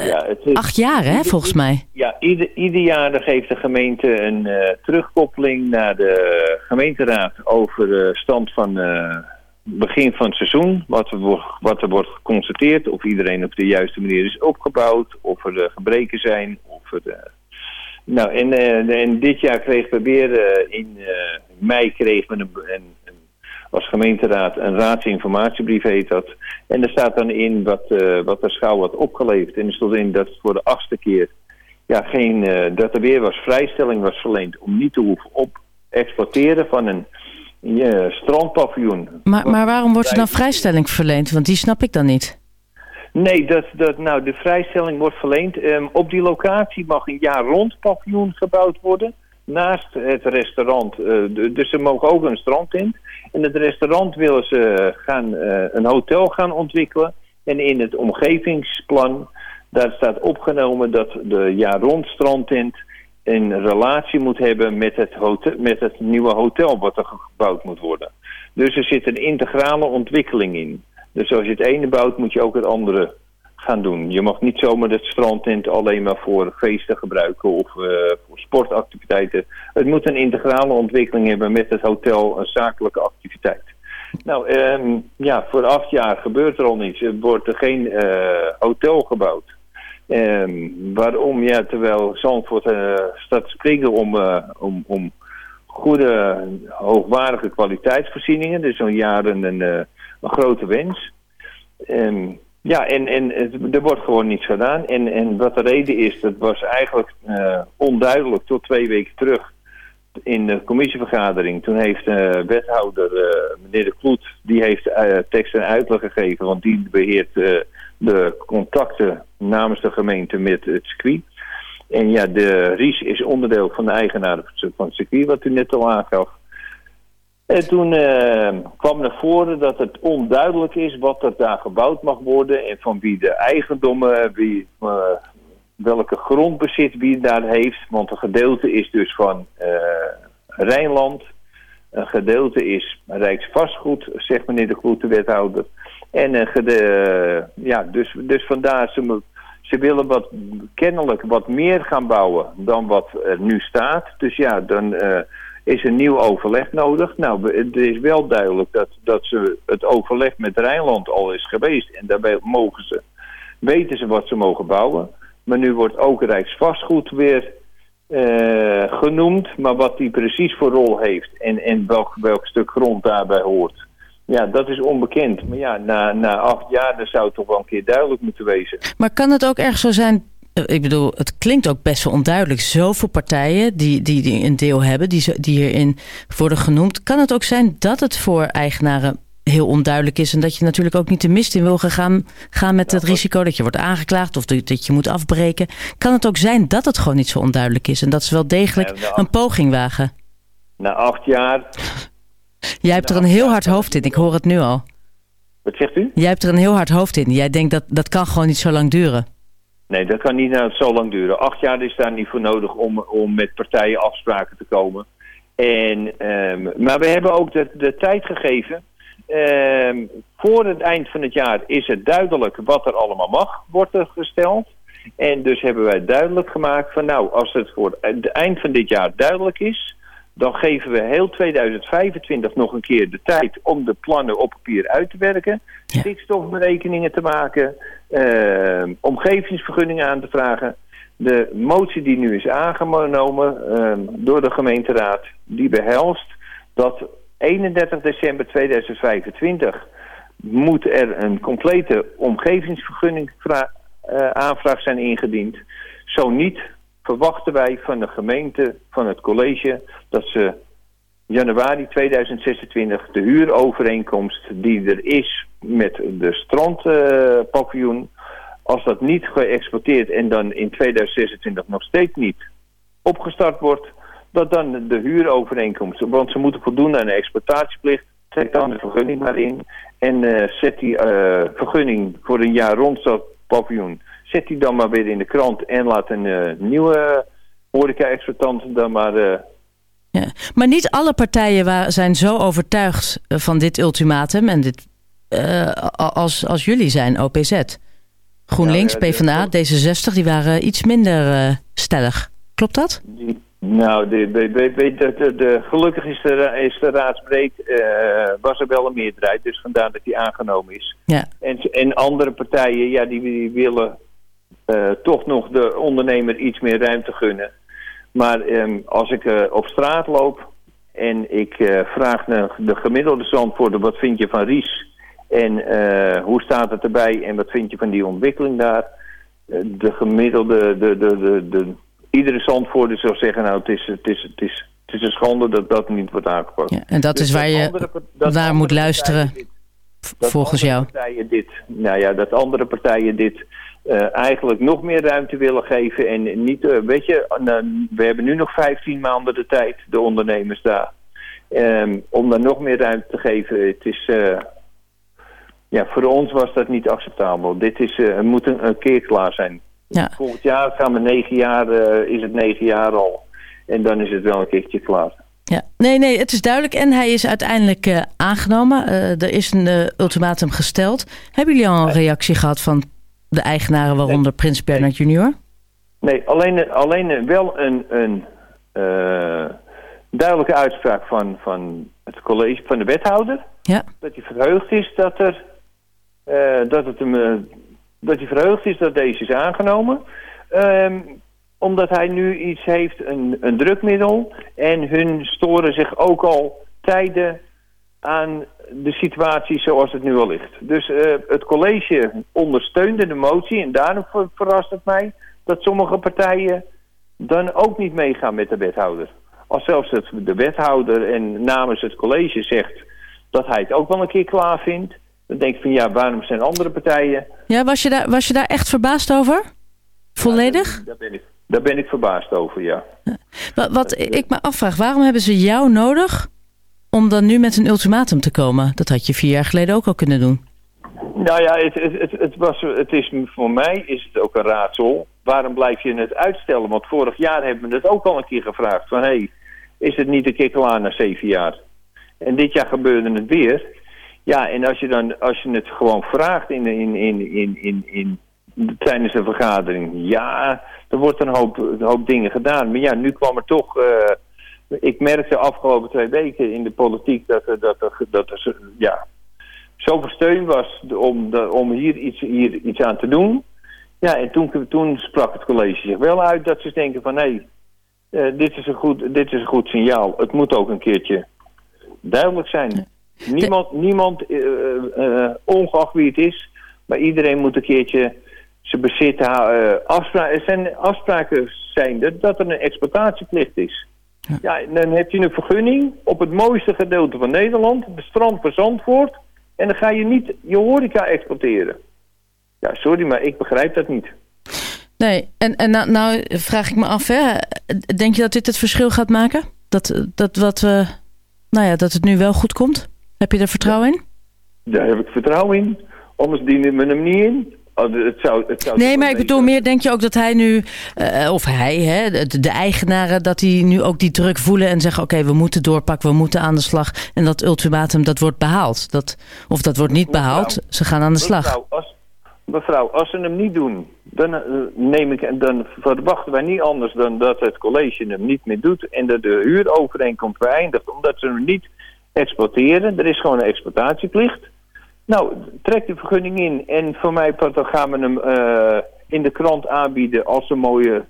[SPEAKER 12] Ja, het is-
[SPEAKER 11] acht jaar, hè, volgens mij.
[SPEAKER 12] Ja, ieder, ieder jaar geeft de gemeente een terugkoppeling naar de gemeenteraad over de stand van begin van het seizoen. Wat er, wordt, wat er wordt geconstateerd, of iedereen op de juiste manier is opgebouwd, of er eh, gebreken zijn. Of er, eh, nou, en, eh, en dit jaar kregen we weer, in mei kregen we een, een, als gemeenteraad een raadsinformatiebrief heet dat. En er staat dan in wat, wat de schouw had opgeleverd. En er stond in dat voor de achtste keer ja, geen, dat er weer was vrijstelling was verleend om niet te hoeven op exploiteren van een ja, strandpaviljoen.
[SPEAKER 11] Maar, maar waarom wordt er dan vrijstelling verleend? Want die snap ik dan niet.
[SPEAKER 12] Nee, dat, dat, nou, de vrijstelling wordt verleend. Ehm, op die locatie mag een jaar rond paviljoen gebouwd worden. Naast het restaurant. eh, dus er mogen ook een strandtent. In het restaurant willen ze gaan, eh, een hotel gaan ontwikkelen. En in het omgevingsplan, daar staat opgenomen dat de jaar rond strandtent een relatie moet hebben met het, hotel, met het nieuwe hotel wat er gebouwd moet worden. Dus er zit een integrale ontwikkeling in. Dus als je het ene bouwt, moet je ook het andere gaan doen. Je mag niet zomaar het strandtent alleen maar voor feesten gebruiken of eh, voor sportactiviteiten. Het moet een integrale ontwikkeling hebben met het hotel, een zakelijke activiteit. Nou, ehm, ja, voor acht jaar gebeurt er al niets. Er wordt er geen eh, hotel gebouwd. Ehm, waarom? Ja, terwijl Zandvoort eh, staat te springen om, eh, om, om goede, hoogwaardige kwaliteitsvoorzieningen. Dus zo'n jaren een, eh, een grote wens. Ehm, ja, en, en er wordt gewoon niets gedaan. En, en wat de reden is, dat was eigenlijk onduidelijk tot twee weken terug in de commissievergadering. Toen heeft uh, wethouder meneer De Kloet, die heeft tekst en uitleg gegeven, want die beheert eh, de contacten namens de gemeente met het circuit. En ja, de Ries is onderdeel van de eigenaar van het circuit, wat u net al aangaf. En toen eh, kwam naar voren dat het onduidelijk is wat er daar gebouwd mag worden en van wie de eigendommen, wie, eh, welke grondbezit wie daar heeft. Want een gedeelte is dus van eh, Rijnland, een gedeelte is Rijksvastgoed, zegt meneer de de wethouder. En een gede- ja, dus, dus vandaar, ze, ze willen wat, kennelijk wat meer gaan bouwen dan wat er nu staat. Dus ja, dan eh, is een nieuw overleg nodig. Nou, het is wel duidelijk dat, dat ze het overleg met Rijnland al is geweest. En daarbij mogen ze, weten ze wat ze mogen bouwen. Maar nu wordt ook Rijksvastgoed weer eh, genoemd. Maar wat die precies voor rol heeft en, en welk, welk stuk grond daarbij hoort. Ja, dat is onbekend. Maar ja, na, na acht jaar dan zou het toch wel een keer duidelijk moeten wezen.
[SPEAKER 11] Maar kan het ook erg zo zijn... eh, Ik bedoel, het klinkt ook best wel onduidelijk. Zoveel partijen die, die, die een deel hebben, die, die hierin worden genoemd. Kan het ook zijn dat het voor eigenaren heel onduidelijk is... en dat je natuurlijk ook niet de mist in wil gaan, gaan met het risico... dat je wordt aangeklaagd of dat dat je moet afbreken. Kan het ook zijn dat het gewoon niet zo onduidelijk is... en dat ze wel degelijk
[SPEAKER 12] nou,
[SPEAKER 11] een poging wagen?
[SPEAKER 12] Na acht jaar,
[SPEAKER 11] Jij hebt er een heel hard hoofd in, ik hoor het nu al.
[SPEAKER 12] wat zegt u?
[SPEAKER 11] Jij hebt er een heel hard hoofd in. Jij denkt dat dat kan gewoon niet zo lang duren.
[SPEAKER 12] Nee, dat kan niet nou, zo lang duren. Acht jaar is daar niet voor nodig om, om met partijen afspraken te komen. En, ehm, maar we hebben ook de, de tijd gegeven. Ehm, voor het eind van het jaar is het duidelijk wat er allemaal mag, wordt er gesteld. En dus hebben wij duidelijk gemaakt van nou, als het voor het eind van dit jaar duidelijk is, dan geven we heel 2025 nog een keer de tijd om de plannen op papier uit te werken. Stikstofberekeningen te maken, ehm, omgevingsvergunningen aan te vragen. De motie die nu is aangenomen ehm, door de gemeenteraad, die behelst dat 31 december 2025 moet er een complete omgevingsvergunning eh, aanvraag zijn ingediend. Zo niet verwachten wij van de gemeente, van het college, dat ze januari 2026 de huurovereenkomst die er is met de strandpaviljoen, als dat niet geëxporteerd en dan in 2026 nog steeds niet opgestart wordt, dat dan de huurovereenkomst, want ze moeten voldoen aan de exploitatieplicht, trek dan de vergunning maar in en eh, zet die eh, vergunning voor een jaar rond dat paviljoen, zet die dan maar weer in de krant en laat een eh, nieuwe horeca-exploitant dan maar eh,
[SPEAKER 11] Ja. Maar niet alle partijen zijn zo overtuigd eh, van dit ultimatum en dit, als, als jullie zijn, OPZ. GroenLinks,
[SPEAKER 12] ja,
[SPEAKER 11] PvdA, D66, die waren iets minder stellig. Klopt dat?
[SPEAKER 12] Nou, de, de, de, gelukkig is de, is de raadsbreed, was er wel een meerderheid, dus vandaar dat die aangenomen is.
[SPEAKER 11] Ja.
[SPEAKER 12] En, en andere partijen, ja, die, die willen eh, toch nog de ondernemer iets meer ruimte gunnen. Maar ehm, als ik eh, op straat loop en ik eh, vraag naar de gemiddelde zandvoorter, wat vind je van Ries? En hoe staat het erbij en wat vind je van die ontwikkeling daar? De gemiddelde, de, de, de, de, iedere zandvoerder zou zeggen, nou het is, het is, het is, het is een schande dat dat niet wordt aangepakt.
[SPEAKER 11] Ja, en dat
[SPEAKER 12] Dus
[SPEAKER 11] is waar je
[SPEAKER 12] andere
[SPEAKER 11] naar moet luisteren, volgens jou.
[SPEAKER 12] partijen dit, nou ja, dat andere partijen dit eh, eigenlijk nog meer ruimte willen geven. En niet, eh, weet je, nou, we hebben nu nog 15 maanden de tijd, de ondernemers daar. Ehm, om daar nog meer ruimte te geven. Het is, eh, ja, voor ons was dat niet acceptabel. Dit is, eh, moet een, een keer klaar zijn.
[SPEAKER 11] Ja.
[SPEAKER 12] Volgend jaar gaan we negen jaar, eh, is het negen jaar al. En dan is het wel een keertje klaar.
[SPEAKER 11] Ja, nee, nee, het is duidelijk. En hij is uiteindelijk eh, aangenomen. Eh, er is een eh, ultimatum gesteld. Hebben jullie al een reactie gehad van de eigenaren, waaronder Prins Bernard junior?
[SPEAKER 12] Nee, alleen, alleen wel een, een eh, duidelijke uitspraak van, van het college, van de wethouder.
[SPEAKER 11] Ja.
[SPEAKER 12] Dat hij verheugd is dat er eh, dat het hem eh, dat hij verheugd is dat deze is aangenomen. Ehm, omdat hij nu iets heeft, een, een drukmiddel. En hun storen zich ook al tijden aan de situatie zoals het nu al ligt. Dus eh, het college ondersteunde de motie en daarom ver- verrast het mij dat sommige partijen dan ook niet meegaan met de wethouder. Als zelfs het, de wethouder en namens het college zegt dat hij het ook wel een keer klaar vindt, dan denk ik van ja, waarom zijn andere partijen...
[SPEAKER 11] Ja, was je daar, was je daar echt verbaasd over? Volledig?
[SPEAKER 12] Daar ben ik, daar ben ik verbaasd over, ja.
[SPEAKER 11] Wat, wat ik me afvraag, waarom hebben ze jou nodig om dan nu met een ultimatum te komen? Dat had je vier jaar geleden ook al kunnen doen.
[SPEAKER 12] Nou ja, het, het, het, was, het is, voor mij is het ook een raadsel. Waarom blijf je het uitstellen? Want vorig jaar hebben we het ook al een keer gevraagd. Van hé, hey, is het niet een keer klaar na zeven jaar? En dit jaar gebeurde het weer. Ja, en als je, dan, als je het gewoon vraagt in, in, in, in, in, in, tijdens de vergadering. Ja, er wordt een hoop, een hoop dingen gedaan. Maar ja, nu kwam er toch... eh, ik merkte de afgelopen twee weken in de politiek dat er, dat er, dat er ja, zoveel steun was om, om hier, iets, hier iets aan te doen. Ja, en toen, toen sprak het college zich wel uit dat ze denken van... hé, hey, dit, is een goed, dit is een goed signaal. Het moet ook een keertje duidelijk zijn. Niemand, niemand eh, eh, ongeacht wie het is... maar iedereen moet een keertje zijn bezit houden. afspraken, er zijn afspraken zijn er dat er een exploitatieplicht is. Ja, en dan heb je een vergunning op het mooiste gedeelte van Nederland... de strand van Zandvoort... en dan ga je niet je horeca exporteren. Ja, sorry, maar ik begrijp dat niet.
[SPEAKER 11] Nee, en, en nou, nou vraag ik me af, hè, denk je dat dit het verschil gaat maken? Dat, dat, wat, we, nou ja, dat het nu wel goed komt? Heb je er vertrouwen in?
[SPEAKER 12] Daar heb ik vertrouwen in. Anders dienen we hem niet in. Oh, het zou, het zou
[SPEAKER 11] Nee, maar ik bedoel meer, denk je ook dat hij nu, eh, of hij, hè, de, de eigenaren, dat die nu ook die druk voelen en zeggen: Oké, we moeten doorpakken, we moeten aan de slag. En dat ultimatum, dat wordt behaald. Dat, of dat wordt niet behaald, ze gaan aan de slag.
[SPEAKER 12] Mevrouw, als, mevrouw, als ze hem niet doen, dan, eh, neem ik, dan verwachten wij niet anders dan dat het college hem niet meer doet en dat de huurovereenkomst beëindigt omdat ze hem niet exploiteren. Er is gewoon een exploitatieplicht. Nou, trek de vergunning in en voor mij dan gaan we hem eh, in de krant aanbieden als een mooie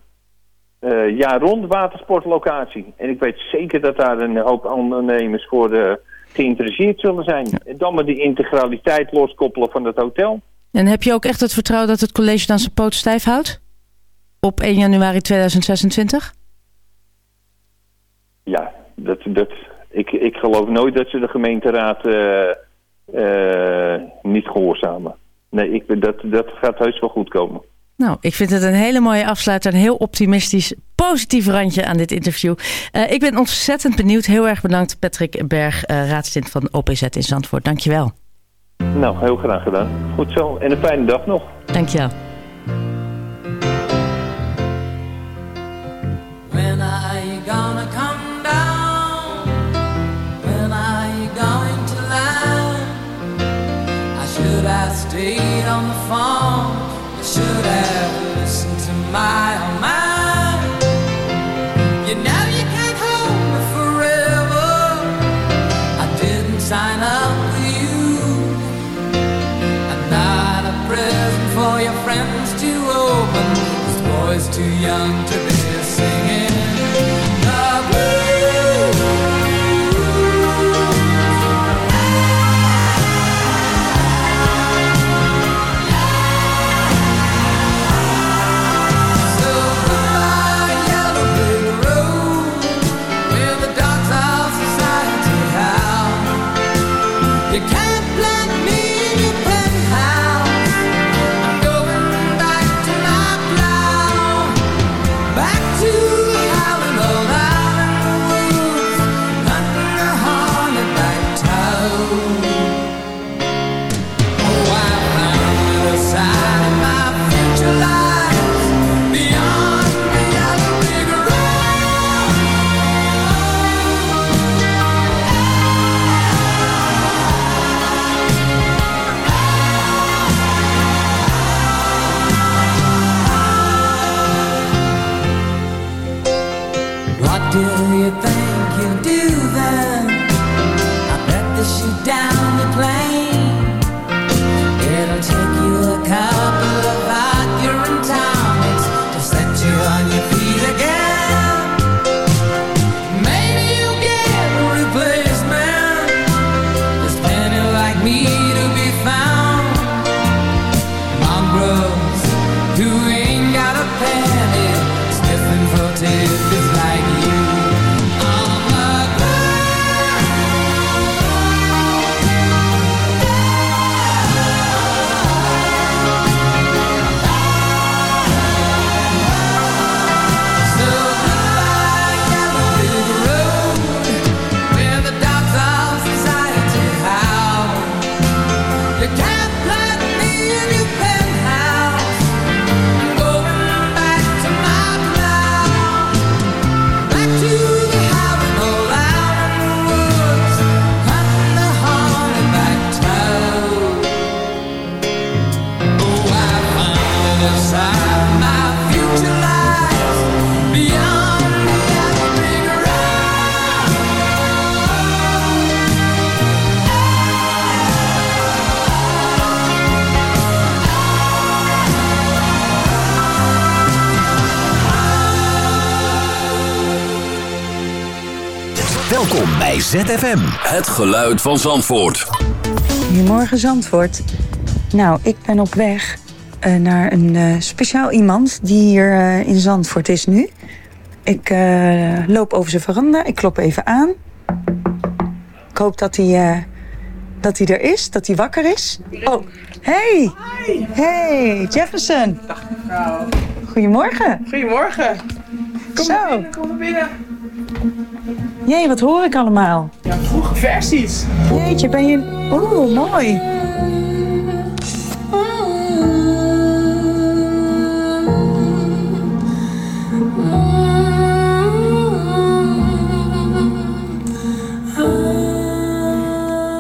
[SPEAKER 12] eh jaar rond watersportlocatie. En ik weet zeker dat daar een hoop ondernemers voor eh, geïnteresseerd zullen zijn. En dan maar die integraliteit loskoppelen van het hotel.
[SPEAKER 11] En heb je ook echt het vertrouwen dat het college dan zijn poot stijf houdt? Op 1 januari 2026?
[SPEAKER 12] Ja, dat, dat, ik, ik geloof nooit dat ze de gemeenteraad eh, eh, niet gehoorzamen. Nee, ik, dat, dat gaat heus wel goed komen.
[SPEAKER 11] Nou, ik vind het een hele mooie afsluiter. Een heel optimistisch, positief randje aan dit interview. Eh, ik ben ontzettend benieuwd. Heel erg bedankt Patrick Berg, eh, raadslid van OPZ in Zandvoort. Dankjewel.
[SPEAKER 12] Nou, heel graag gedaan. Goed zo. En een fijne dag nog.
[SPEAKER 11] Dankjewel.
[SPEAKER 13] Stayed on the phone. I should have listened to my own mind. You know you can't hold me forever. I didn't sign up with you. I'm not a present for your friends to open. This boy's too young to be
[SPEAKER 6] ZFM. Het geluid van Zandvoort.
[SPEAKER 14] Goedemorgen Zandvoort. Nou, ik ben op weg eh, naar een eh, speciaal iemand die hier eh, in Zandvoort is nu. Ik eh, loop over zijn veranda, ik klop even aan. Ik hoop dat hij, eh, dat hij er is, dat hij wakker is. Oh, hey! Hey, Jefferson.
[SPEAKER 15] Dag mevrouw.
[SPEAKER 14] Goedemorgen.
[SPEAKER 15] Goedemorgen. Kom
[SPEAKER 14] Zo.
[SPEAKER 15] maar binnen, kom maar binnen.
[SPEAKER 14] Jee, wat hoor ik allemaal?
[SPEAKER 15] Ja, vroege versies.
[SPEAKER 14] Jeetje, ben je... Oeh, mooi.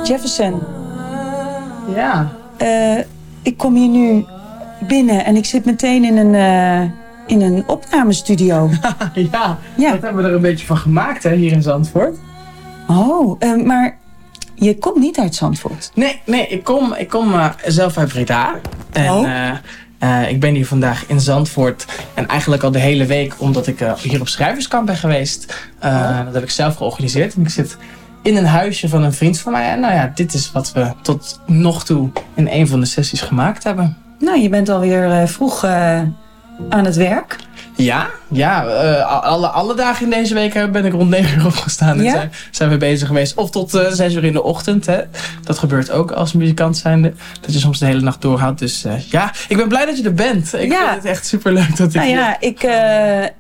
[SPEAKER 14] Jefferson.
[SPEAKER 15] Ja.
[SPEAKER 14] Eh, ik kom hier nu binnen en ik zit meteen in een... Eh, in een opnamestudio. *laughs*
[SPEAKER 15] ja,
[SPEAKER 14] Ja.
[SPEAKER 15] dat hebben we er een beetje van gemaakt hè, hier in Zandvoort.
[SPEAKER 14] Oh, eh, maar je komt niet uit Zandvoort.
[SPEAKER 15] Nee, nee ik kom, ik kom eh, zelf uit Breda. En
[SPEAKER 14] Oh.
[SPEAKER 15] eh, ik ben hier vandaag in Zandvoort. En eigenlijk al de hele week, omdat ik hier op schrijverskamp ben geweest.
[SPEAKER 14] Oh.
[SPEAKER 15] Dat heb ik zelf georganiseerd. En ik zit in een huisje van een vriend van mij. En nou ja, dit is wat we tot nog toe in een van de sessies gemaakt hebben.
[SPEAKER 14] Nou, je bent alweer vroeg aan het werk.
[SPEAKER 15] Ja, ja eh, alle, alle dagen in deze week eh, ben ik rond 9 uur opgestaan. En
[SPEAKER 14] Ja?
[SPEAKER 15] zijn, zijn we bezig geweest. Of tot eh 6 uur in de ochtend. Hè. Dat gebeurt ook als muzikant zijnde. Dat je soms de hele nacht doorhoudt. Dus ja, ik ben blij dat je er bent. Ik
[SPEAKER 14] Ja.
[SPEAKER 15] vind het echt super leuk dat ik
[SPEAKER 14] Nou
[SPEAKER 15] hier-
[SPEAKER 14] ja, ik,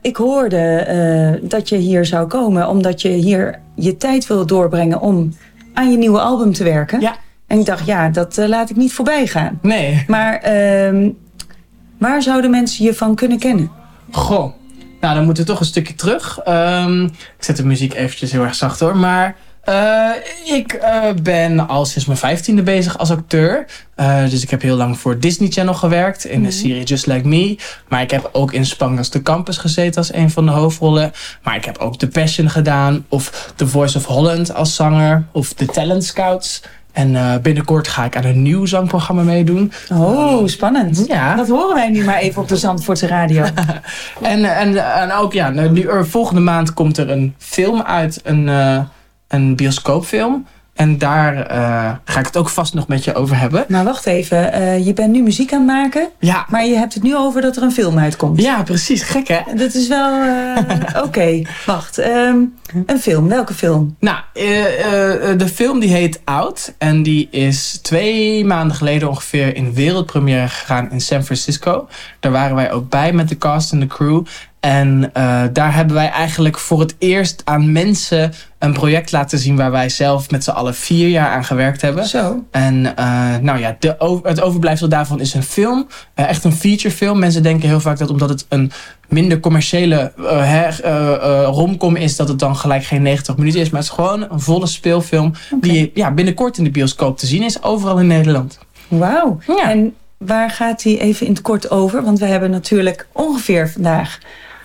[SPEAKER 14] ik hoorde dat je hier zou komen omdat je hier je tijd wil doorbrengen om aan je nieuwe album te werken.
[SPEAKER 15] Ja.
[SPEAKER 14] En ik dacht, ja, dat laat ik niet voorbij gaan.
[SPEAKER 15] Nee.
[SPEAKER 14] Maar ehm, waar zouden mensen je van kunnen kennen?
[SPEAKER 15] Goh, nou dan moeten we toch een stukje terug. Ehm, ik zet de muziek eventjes heel erg zacht hoor. Maar eh, ik eh, ben al sinds mijn vijftiende bezig als acteur. Eh, dus ik heb heel lang voor Disney Channel gewerkt in de serie Just Like Me. Maar ik heb ook in Spangers de Campus gezeten als een van de hoofdrollen. Maar ik heb ook The Passion gedaan. Of The Voice of Holland als zanger. Of The Talent Scouts. En eh, binnenkort ga ik aan een nieuw zangprogramma meedoen.
[SPEAKER 14] Oh, spannend.
[SPEAKER 15] Ja.
[SPEAKER 14] Dat horen wij nu maar even op de *laughs* Zandvoortse radio. *laughs*
[SPEAKER 15] En, en, en ook, ja, nou, nu, volgende maand komt er een film uit, een, eh, een bioscoopfilm. En daar eh, ga ik het ook vast nog met je over hebben.
[SPEAKER 14] Maar wacht even, eh, je bent nu muziek aan het maken.
[SPEAKER 15] Ja.
[SPEAKER 14] Maar je hebt het nu over dat er een film uitkomt.
[SPEAKER 15] Ja, precies. Gek hè?
[SPEAKER 14] Dat is wel... eh, *laughs* Oké, wacht. ehm, een film, welke film?
[SPEAKER 15] Nou, de film die heet Out. En die is twee maanden geleden ongeveer in wereldpremière gegaan in San Francisco. Daar waren wij ook bij met de cast en de crew. En eh, daar hebben wij eigenlijk voor het eerst aan mensen een project laten zien waar wij zelf met z'n allen vier jaar aan gewerkt hebben.
[SPEAKER 14] Zo.
[SPEAKER 15] En eh, nou ja, de, het overblijfsel daarvan is een film. Eh, echt een featurefilm. Mensen denken heel vaak dat omdat het een minder commerciële romcom is, dat het dan gelijk geen 90 minuten is. Maar het is gewoon een volle speelfilm die ja, binnenkort in de bioscoop te zien is, overal in Nederland.
[SPEAKER 14] Wauw. En waar gaat die even in het kort over? Want we hebben natuurlijk ongeveer vandaag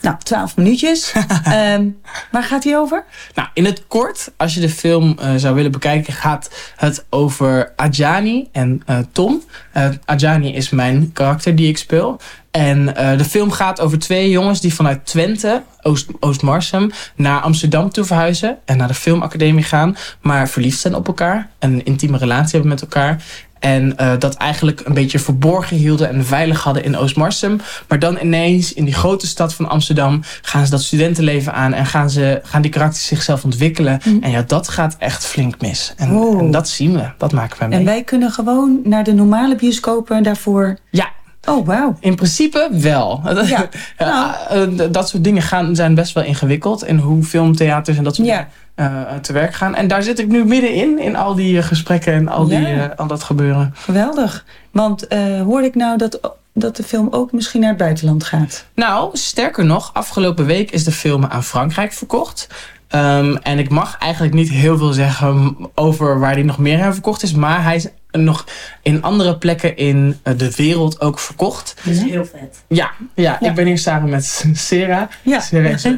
[SPEAKER 14] nou, 12 minuutjes. *laughs* Ehm, waar gaat die over?
[SPEAKER 15] Nou, in het kort, als je de film eh, zou willen bekijken, gaat het over Adjani en eh, Tom. Eh Adjani is mijn karakter die ik speel. En de film gaat over twee jongens die vanuit Twente, Oost, Oostmarsum, naar Amsterdam toe verhuizen. En naar de filmacademie gaan. Maar verliefd zijn op elkaar. En een intieme relatie hebben met elkaar. En eh, dat eigenlijk een beetje verborgen hielden en veilig hadden in Oostmarsum. Maar dan ineens in die grote stad van Amsterdam gaan ze dat studentenleven aan. En gaan, ze, gaan die karakters zichzelf ontwikkelen. En ja, dat gaat echt flink mis. En,
[SPEAKER 14] Oh.
[SPEAKER 15] en dat zien we. Dat maken wij mee.
[SPEAKER 14] En wij kunnen gewoon naar de normale bioscopen daarvoor...
[SPEAKER 15] Ja.
[SPEAKER 14] Oh, wauw.
[SPEAKER 15] In principe wel.
[SPEAKER 14] Ja. *laughs*
[SPEAKER 15] Ja, eh, dat soort dingen gaan, zijn best wel ingewikkeld. En hoe filmtheaters en dat soort
[SPEAKER 14] Ja.
[SPEAKER 15] dingen eh, te werk gaan. En daar zit ik nu middenin, in al die eh, gesprekken en al, die,
[SPEAKER 14] Ja.
[SPEAKER 15] al dat gebeuren.
[SPEAKER 14] Geweldig. Want eh, hoorde ik nou dat, dat de film ook misschien naar het buitenland gaat?
[SPEAKER 15] Nou, sterker nog, afgelopen week is de film aan Frankrijk verkocht. Ehm, en ik mag eigenlijk niet heel veel zeggen over waar die nog meer aan verkocht is. Maar hij is nog in andere plekken in eh, de wereld ook verkocht.
[SPEAKER 16] Dat is heel vet.
[SPEAKER 15] Ja, ja, ik ben hier samen met Sera.
[SPEAKER 14] Ja.
[SPEAKER 15] Sera is *laughs*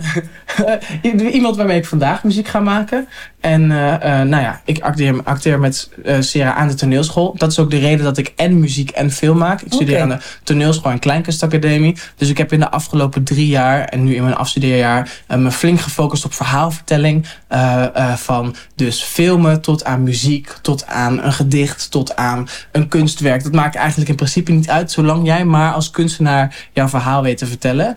[SPEAKER 15] eh, iemand waarmee ik vandaag muziek ga maken. En eh, nou ja, ik acteer, acteer met eh Sera aan de toneelschool. Dat is ook de reden dat ik en muziek en film maak. Ik studeer aan de toneelschool en Kleinkunstacademie. Dus ik heb in de afgelopen drie jaar en nu in mijn afstudeerjaar me flink gefocust op verhaalvertelling. van dus filmen tot aan muziek, tot aan een gedicht, tot aan een kunstwerk. Dat maakt eigenlijk in principe niet uit, zolang jij maar als kunstenaar jouw verhaal weet te vertellen.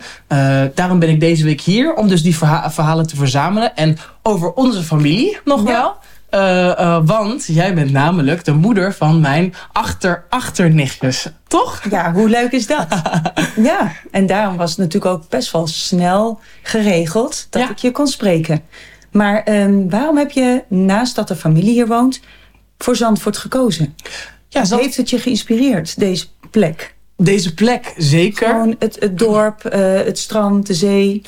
[SPEAKER 15] Daarom ben ik deze week hier om dus die verha- verhalen te verzamelen. En over onze familie nog wel. Eh, eh, want jij bent namelijk de moeder van mijn achter-achternichtjes. Toch?
[SPEAKER 14] Ja, hoe leuk is dat? *laughs* ja, en daarom was het natuurlijk ook best wel snel geregeld dat ik je kon spreken. Maar ehm, waarom heb je, naast dat de familie hier woont, voor Zandvoort gekozen?
[SPEAKER 15] Ja,
[SPEAKER 14] Wat heeft het je geïnspireerd, deze plek?
[SPEAKER 15] Deze plek, zeker.
[SPEAKER 14] Gewoon het, het dorp, eh, het strand, de zee.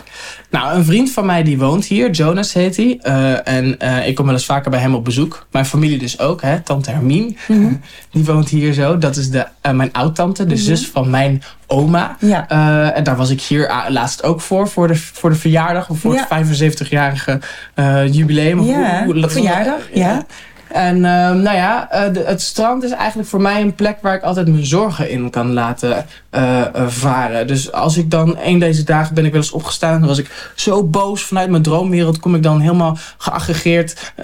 [SPEAKER 15] Nou, een vriend van mij die woont hier, Jonas heet hij. Eh, en eh, ik kom wel eens vaker bij hem op bezoek. Mijn familie dus ook, hè, tante Hermine. *laughs* Die woont hier zo. Dat is de, mijn oud-tante, de
[SPEAKER 14] Mhm.
[SPEAKER 15] zus van mijn oma.
[SPEAKER 14] Ja.
[SPEAKER 15] En daar was ik hier laatst ook voor, voor de, voor de verjaardag. Of voor
[SPEAKER 14] Ja.
[SPEAKER 15] het 75-jarige eh, jubileum.
[SPEAKER 14] Ja,
[SPEAKER 15] hoe- hoe-
[SPEAKER 14] verjaardag, ja.
[SPEAKER 15] En ehm, nou ja, eh, de- het strand is eigenlijk voor mij een plek waar ik altijd mijn zorgen in kan laten eh, varen. Dus als ik dan een deze dagen ben ik wel eens opgestaan. Dan was ik zo boos vanuit mijn droomwereld. Kom ik dan helemaal geaggregeerd *laughs*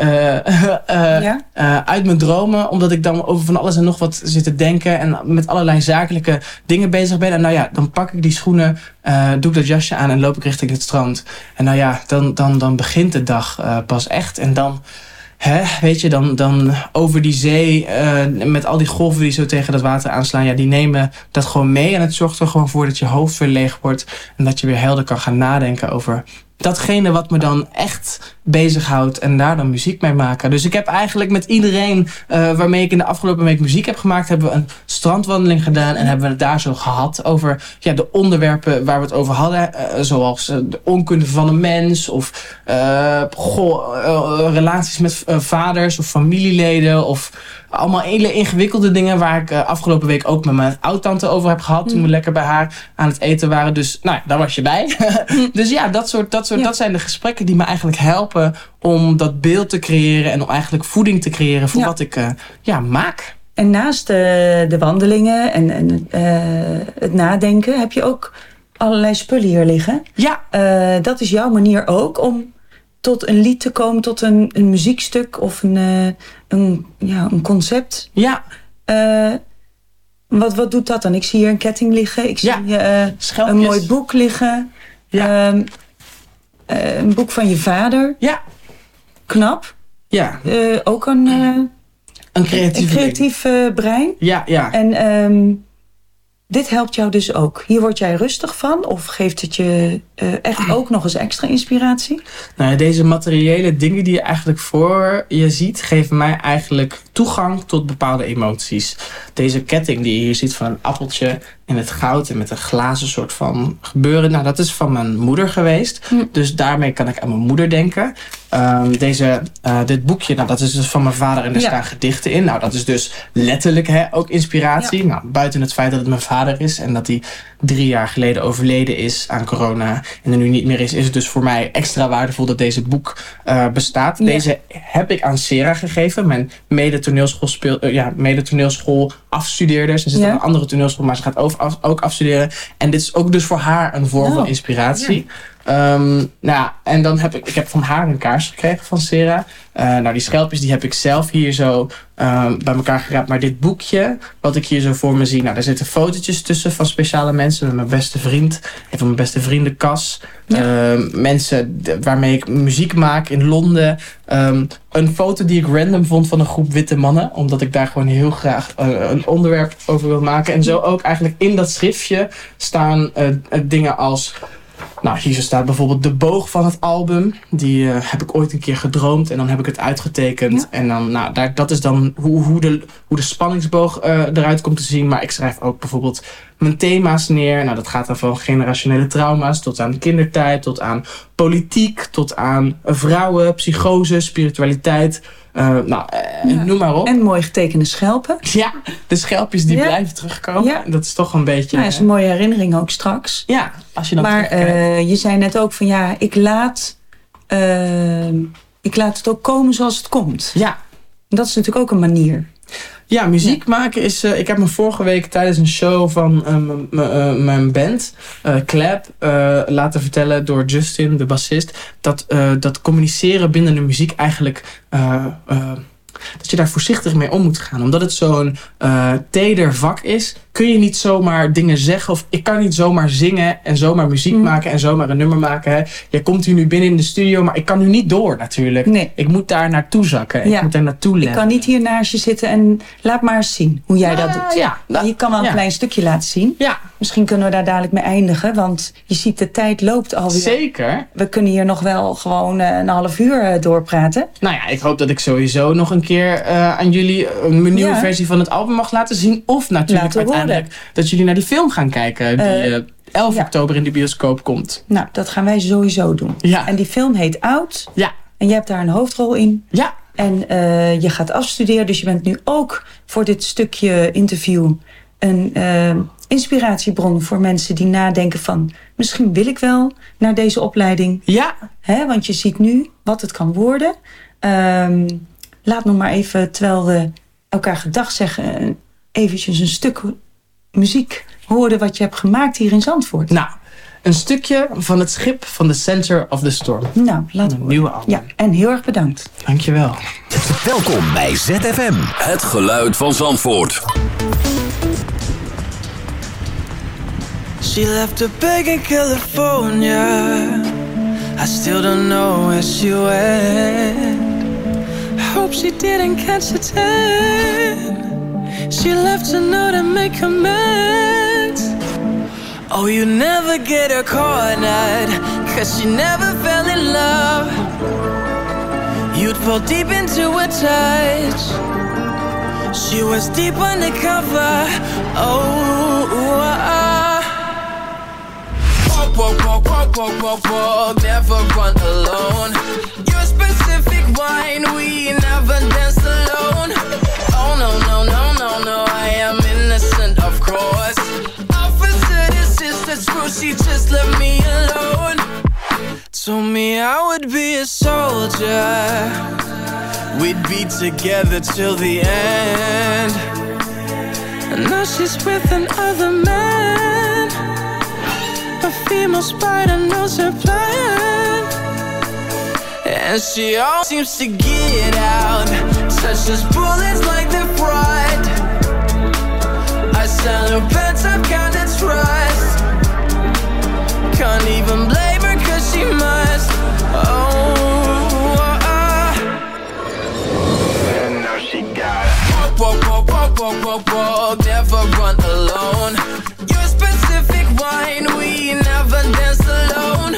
[SPEAKER 14] Ja.
[SPEAKER 15] uit mijn dromen. Omdat ik dan over van alles en nog wat zit te denken. En met allerlei zakelijke dingen bezig ben. En nou ja, dan pak ik die schoenen, doe ik dat jasje aan en loop ik richting het strand. En nou ja, dan, dan, dan begint de dag pas echt. En dan hè, weet je, dan, dan over die zee eh, met al die golven die zo tegen dat water aanslaan, ja, die nemen dat gewoon mee. En het zorgt er gewoon voor dat je hoofd weer leeg wordt en dat je weer helder kan gaan nadenken over datgene wat me dan echt bezighoudt en daar dan muziek mee maken. Dus ik heb eigenlijk met iedereen eh, waarmee ik in de afgelopen week muziek heb gemaakt, hebben we een strandwandeling gedaan en hebben we het daar zo gehad over ja, de onderwerpen waar we het over hadden. eh, zoals eh, de onkunde van een mens of goh, relaties met vaders of familieleden of allemaal hele ingewikkelde dingen waar ik eh, afgelopen week ook met mijn oud-tante over heb gehad toen we lekker bij haar aan het eten waren. Dus nou daar was je bij. *laughs* dus ja, dat, soort, dat, soort, dat zijn de gesprekken die me eigenlijk helpen om dat beeld te creëren en om eigenlijk voeding te creëren voor
[SPEAKER 14] Ja.
[SPEAKER 15] wat ik eh, ja, maak.
[SPEAKER 14] En naast de, de wandelingen en, en eh, het nadenken heb je ook allerlei spullen hier liggen.
[SPEAKER 15] Ja.
[SPEAKER 14] Eh, dat is jouw manier ook om tot een lied te komen, tot een, een muziekstuk of een, eh, een, ja, een concept.
[SPEAKER 15] Ja.
[SPEAKER 14] Eh, wat, wat doet dat dan? Ik zie hier een ketting liggen. Ik zie eh, een mooi boek liggen. Ehm, eh, een boek van je vader.
[SPEAKER 15] Ja.
[SPEAKER 14] Knap.
[SPEAKER 15] Ja.
[SPEAKER 14] Ook een,
[SPEAKER 15] een creatief,
[SPEAKER 14] een creatief brein.
[SPEAKER 15] Ja, ja.
[SPEAKER 14] En ehm, dit helpt jou dus ook. Hier word jij rustig van? Of geeft het je eh, echt ook nog eens extra inspiratie?
[SPEAKER 15] Nou, deze materiële dingen die je eigenlijk voor je ziet, geven mij eigenlijk toegang tot bepaalde emoties. Deze ketting die je hier ziet van een appeltje in het goud en met een glazen soort van gebeuren. Nou, dat is van mijn moeder geweest. Dus daarmee kan ik aan mijn moeder denken. Ehm, deze, eh, dit boekje, nou, dat is dus van mijn vader en er
[SPEAKER 14] Ja.
[SPEAKER 15] staan gedichten in. Nou, dat is dus letterlijk hè, ook inspiratie. Nou, buiten het feit dat het mijn vader is en dat hij drie jaar geleden overleden is aan corona en er nu niet meer is, is het dus voor mij extra waardevol dat deze boek eh, bestaat.
[SPEAKER 14] Ja.
[SPEAKER 15] Deze heb ik aan Sera gegeven, mijn mede toneelschool, speel, eh, ja, mede toneelschool afstudeerde. Ze zit op een andere toneelschool, maar ze gaat af- ook afstuderen. En dit is ook dus voor haar een vorm
[SPEAKER 14] Oh,
[SPEAKER 15] van inspiratie. Ehm, nou, en dan heb ik, ik heb van haar een kaars gekregen van Sera. Eh, nou, die schelpjes die heb ik zelf hier zo ehm, bij elkaar geraapt. Maar dit boekje, wat ik hier zo voor me zie, nou, daar zitten fotootjes tussen van speciale mensen. Met mijn beste vriend, een van mijn beste vrienden, Cas. Ehm, mensen waarmee ik muziek maak in Londen. Een foto die ik random vond van een groep witte mannen. Omdat ik daar gewoon heel graag eh, een onderwerp over wil maken. En zo ook eigenlijk in dat schriftje staan eh, dingen als... Nou, hier staat bijvoorbeeld de boog van het album. Die eh, heb ik ooit een keer gedroomd en dan heb ik het uitgetekend. En dan, nou, daar, dat is dan hoe, hoe, de, hoe de spanningsboog eh, eruit komt te zien. Maar ik schrijf ook bijvoorbeeld mijn thema's neer. Nou, dat gaat dan van generationele trauma's tot aan kindertijd, tot aan politiek, tot aan vrouwen, psychose, spiritualiteit. Eh, nou, eh, noem maar op.
[SPEAKER 14] En mooi getekende schelpen. *laughs*
[SPEAKER 15] Ja, de schelpjes die
[SPEAKER 14] Ja.
[SPEAKER 15] blijven terugkomen.
[SPEAKER 14] Ja.
[SPEAKER 15] Dat is toch een beetje...
[SPEAKER 14] Ja, dat is een mooie herinnering ook straks.
[SPEAKER 15] Ja, als je dan
[SPEAKER 14] Maar eh, je zei net ook van ja, ik laat, ik laat het ook komen zoals het komt.
[SPEAKER 15] Ja.
[SPEAKER 14] Dat is natuurlijk ook een manier.
[SPEAKER 15] Ja, muziek maken is. eh, ik heb me vorige week tijdens een show van eh, eh, mijn band, eh Clap, laten vertellen door Justin, de bassist. Dat, dat communiceren binnen de muziek eigenlijk. Dat je daar voorzichtig mee om moet gaan. Omdat het zo'n eh teder vak is, kun je niet zomaar dingen zeggen. Of ik kan niet zomaar zingen en zomaar muziek
[SPEAKER 14] Mm.
[SPEAKER 15] maken en zomaar een nummer maken. Hè. Jij komt hier nu binnen in de studio, maar ik kan nu niet door natuurlijk.
[SPEAKER 14] Nee.
[SPEAKER 15] Ik moet daar naartoe zakken. Ik moet daar naartoe
[SPEAKER 14] Ik
[SPEAKER 15] letten.
[SPEAKER 14] kan niet hier naast je zitten en laat maar eens zien hoe jij dat doet.
[SPEAKER 15] ja,
[SPEAKER 14] je kan wel een
[SPEAKER 15] ja.
[SPEAKER 14] klein stukje laten zien.
[SPEAKER 15] Ja.
[SPEAKER 14] Misschien kunnen we daar dadelijk mee eindigen, want je ziet de tijd loopt alweer.
[SPEAKER 15] Zeker.
[SPEAKER 14] We kunnen hier nog wel gewoon eh, een half uur eh, doorpraten.
[SPEAKER 15] Nou ja, ik hoop dat ik sowieso nog een keer eh, aan jullie een nieuwe
[SPEAKER 14] Ja.
[SPEAKER 15] versie van het album mag laten zien. Of natuurlijk
[SPEAKER 14] Laten horen.
[SPEAKER 15] dadelijk dat jullie naar die film gaan kijken. Die
[SPEAKER 14] eh,
[SPEAKER 15] 11 oktober in de bioscoop komt.
[SPEAKER 14] Nou, dat gaan wij sowieso doen.
[SPEAKER 15] Ja.
[SPEAKER 14] En die film heet Oud.
[SPEAKER 15] Ja.
[SPEAKER 14] En jij hebt daar een hoofdrol in.
[SPEAKER 15] Ja.
[SPEAKER 14] En je gaat afstuderen, dus je bent nu ook voor dit stukje interview een inspiratiebron voor mensen die nadenken van misschien wil ik wel naar deze opleiding.
[SPEAKER 15] Ja.
[SPEAKER 14] Hè, want je ziet nu wat het kan worden. Ehm, laat nog maar even, terwijl we elkaar gedag zeggen, eh, eventjes een stuk muziek horen wat je hebt gemaakt hier in Zandvoort.
[SPEAKER 15] Nou, een stukje van het schip van The Center of the Storm.
[SPEAKER 14] Nou, laten we
[SPEAKER 15] Een nieuwe album.
[SPEAKER 14] Ja, en heel erg bedankt.
[SPEAKER 15] Dankjewel.
[SPEAKER 6] Welkom bij ZFM. Het geluid van Zandvoort.
[SPEAKER 17] She left her bag in California. I still don't know where she went. Hope she didn't catch a tan. She left a note and make amends. Oh, you never get her cornered, cause she never fell in love. You'd fall deep into her touch. She was deep undercover. Oh. Walk, walk, walk, walk, walk, walk. Never run alone. Your specific wine, we never dance alone. Oh no, no, no, no, no. I am innocent, of course. Officer, this is the truth. She just left me alone. Told me I would be a soldier. We'd be together till the end. And now she's with another man. A female spider knows her plan. And she all seems to get out. Touches bullets like they're fried. I sell her pets, I've kind of trust. Can't even blame her cause she must. Oh, ah. And now she got it. Walk, walk, walk, walk, walk, walk, never run alone. Your we never dance alone.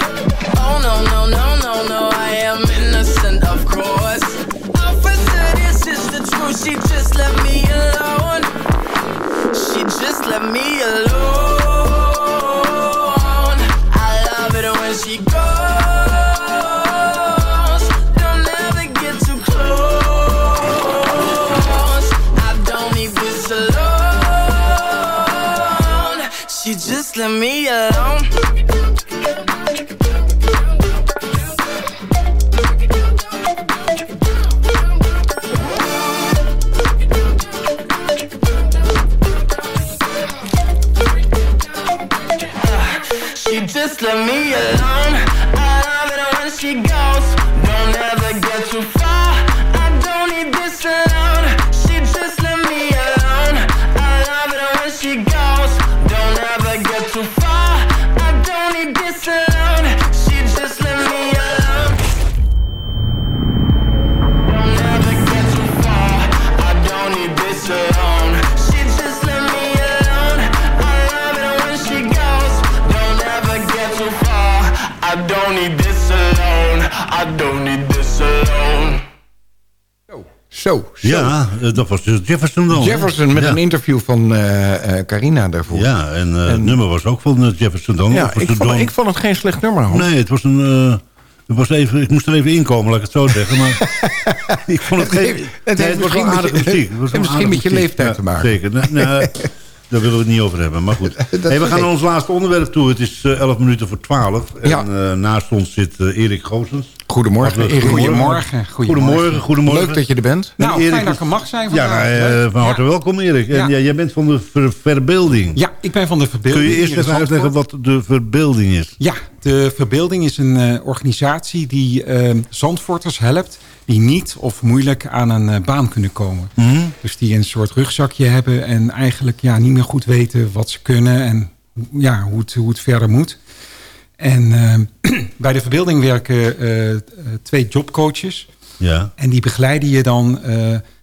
[SPEAKER 17] Oh no, no, no, no, no, I am innocent, of course. Officer, this is the truth, she just let me alone. She just let me alone. She just let me alone. She just let me alone.
[SPEAKER 3] Ja, eh, dat was dus Jefferson dan.
[SPEAKER 5] Jefferson met
[SPEAKER 3] Ja.
[SPEAKER 5] een interview van eh, Carina daarvoor.
[SPEAKER 3] Ja, en, het nummer was ook van Jefferson dan.
[SPEAKER 5] Ja, ik vond,
[SPEAKER 3] dan-
[SPEAKER 5] ik vond het geen slecht nummer. Hans.
[SPEAKER 3] Nee, het was een... het was even, ik moest er even inkomen, laat ik het zo zeggen. Maar *laughs* ik vond het
[SPEAKER 5] Het
[SPEAKER 3] geen...
[SPEAKER 5] heeft- het
[SPEAKER 3] nee,
[SPEAKER 5] heeft
[SPEAKER 3] was
[SPEAKER 5] misschien
[SPEAKER 3] aardige muziek. Het
[SPEAKER 5] misschien met je leeftijd
[SPEAKER 3] Ja,
[SPEAKER 5] te maken.
[SPEAKER 3] Zeker. Nee, *laughs* daar willen we het niet over hebben. Maar goed. *laughs* Hey, we gaan naar ons laatste onderwerp toe. Het is eh, 11 minuten voor 12. En naast ons zit Erik Goosens.
[SPEAKER 5] Goedemorgen, Erik.
[SPEAKER 16] Goedemorgen.
[SPEAKER 3] Goedemorgen. Goedemorgen.
[SPEAKER 5] Leuk dat je er bent.
[SPEAKER 3] En
[SPEAKER 16] Nou,
[SPEAKER 3] Erik
[SPEAKER 16] fijn dat ik er mag zijn
[SPEAKER 3] Ja,
[SPEAKER 16] vandaag.
[SPEAKER 3] nou, eh, van harte
[SPEAKER 16] Ja.
[SPEAKER 3] welkom Erik. En
[SPEAKER 16] Ja.
[SPEAKER 3] ja, jij bent van de ver- verbeelding.
[SPEAKER 16] Ja, ik ben van de
[SPEAKER 3] Kun
[SPEAKER 16] Verbeelding.
[SPEAKER 3] je eerst even uitleggen wat de verbeelding is?
[SPEAKER 16] Ja, de Verbeelding is een eh, organisatie die eh, Zandvoorters helpt... die niet of moeilijk aan een eh, baan kunnen komen.
[SPEAKER 3] Mhm.
[SPEAKER 16] Dus die een soort rugzakje hebben... en eigenlijk ja, niet meer goed weten wat ze kunnen... en ja, hoe, het, hoe het verder moet. En eh, *clears throat* bij de Verbeelding werken eh, eh, twee jobcoaches...
[SPEAKER 3] Ja.
[SPEAKER 16] en die begeleiden je dan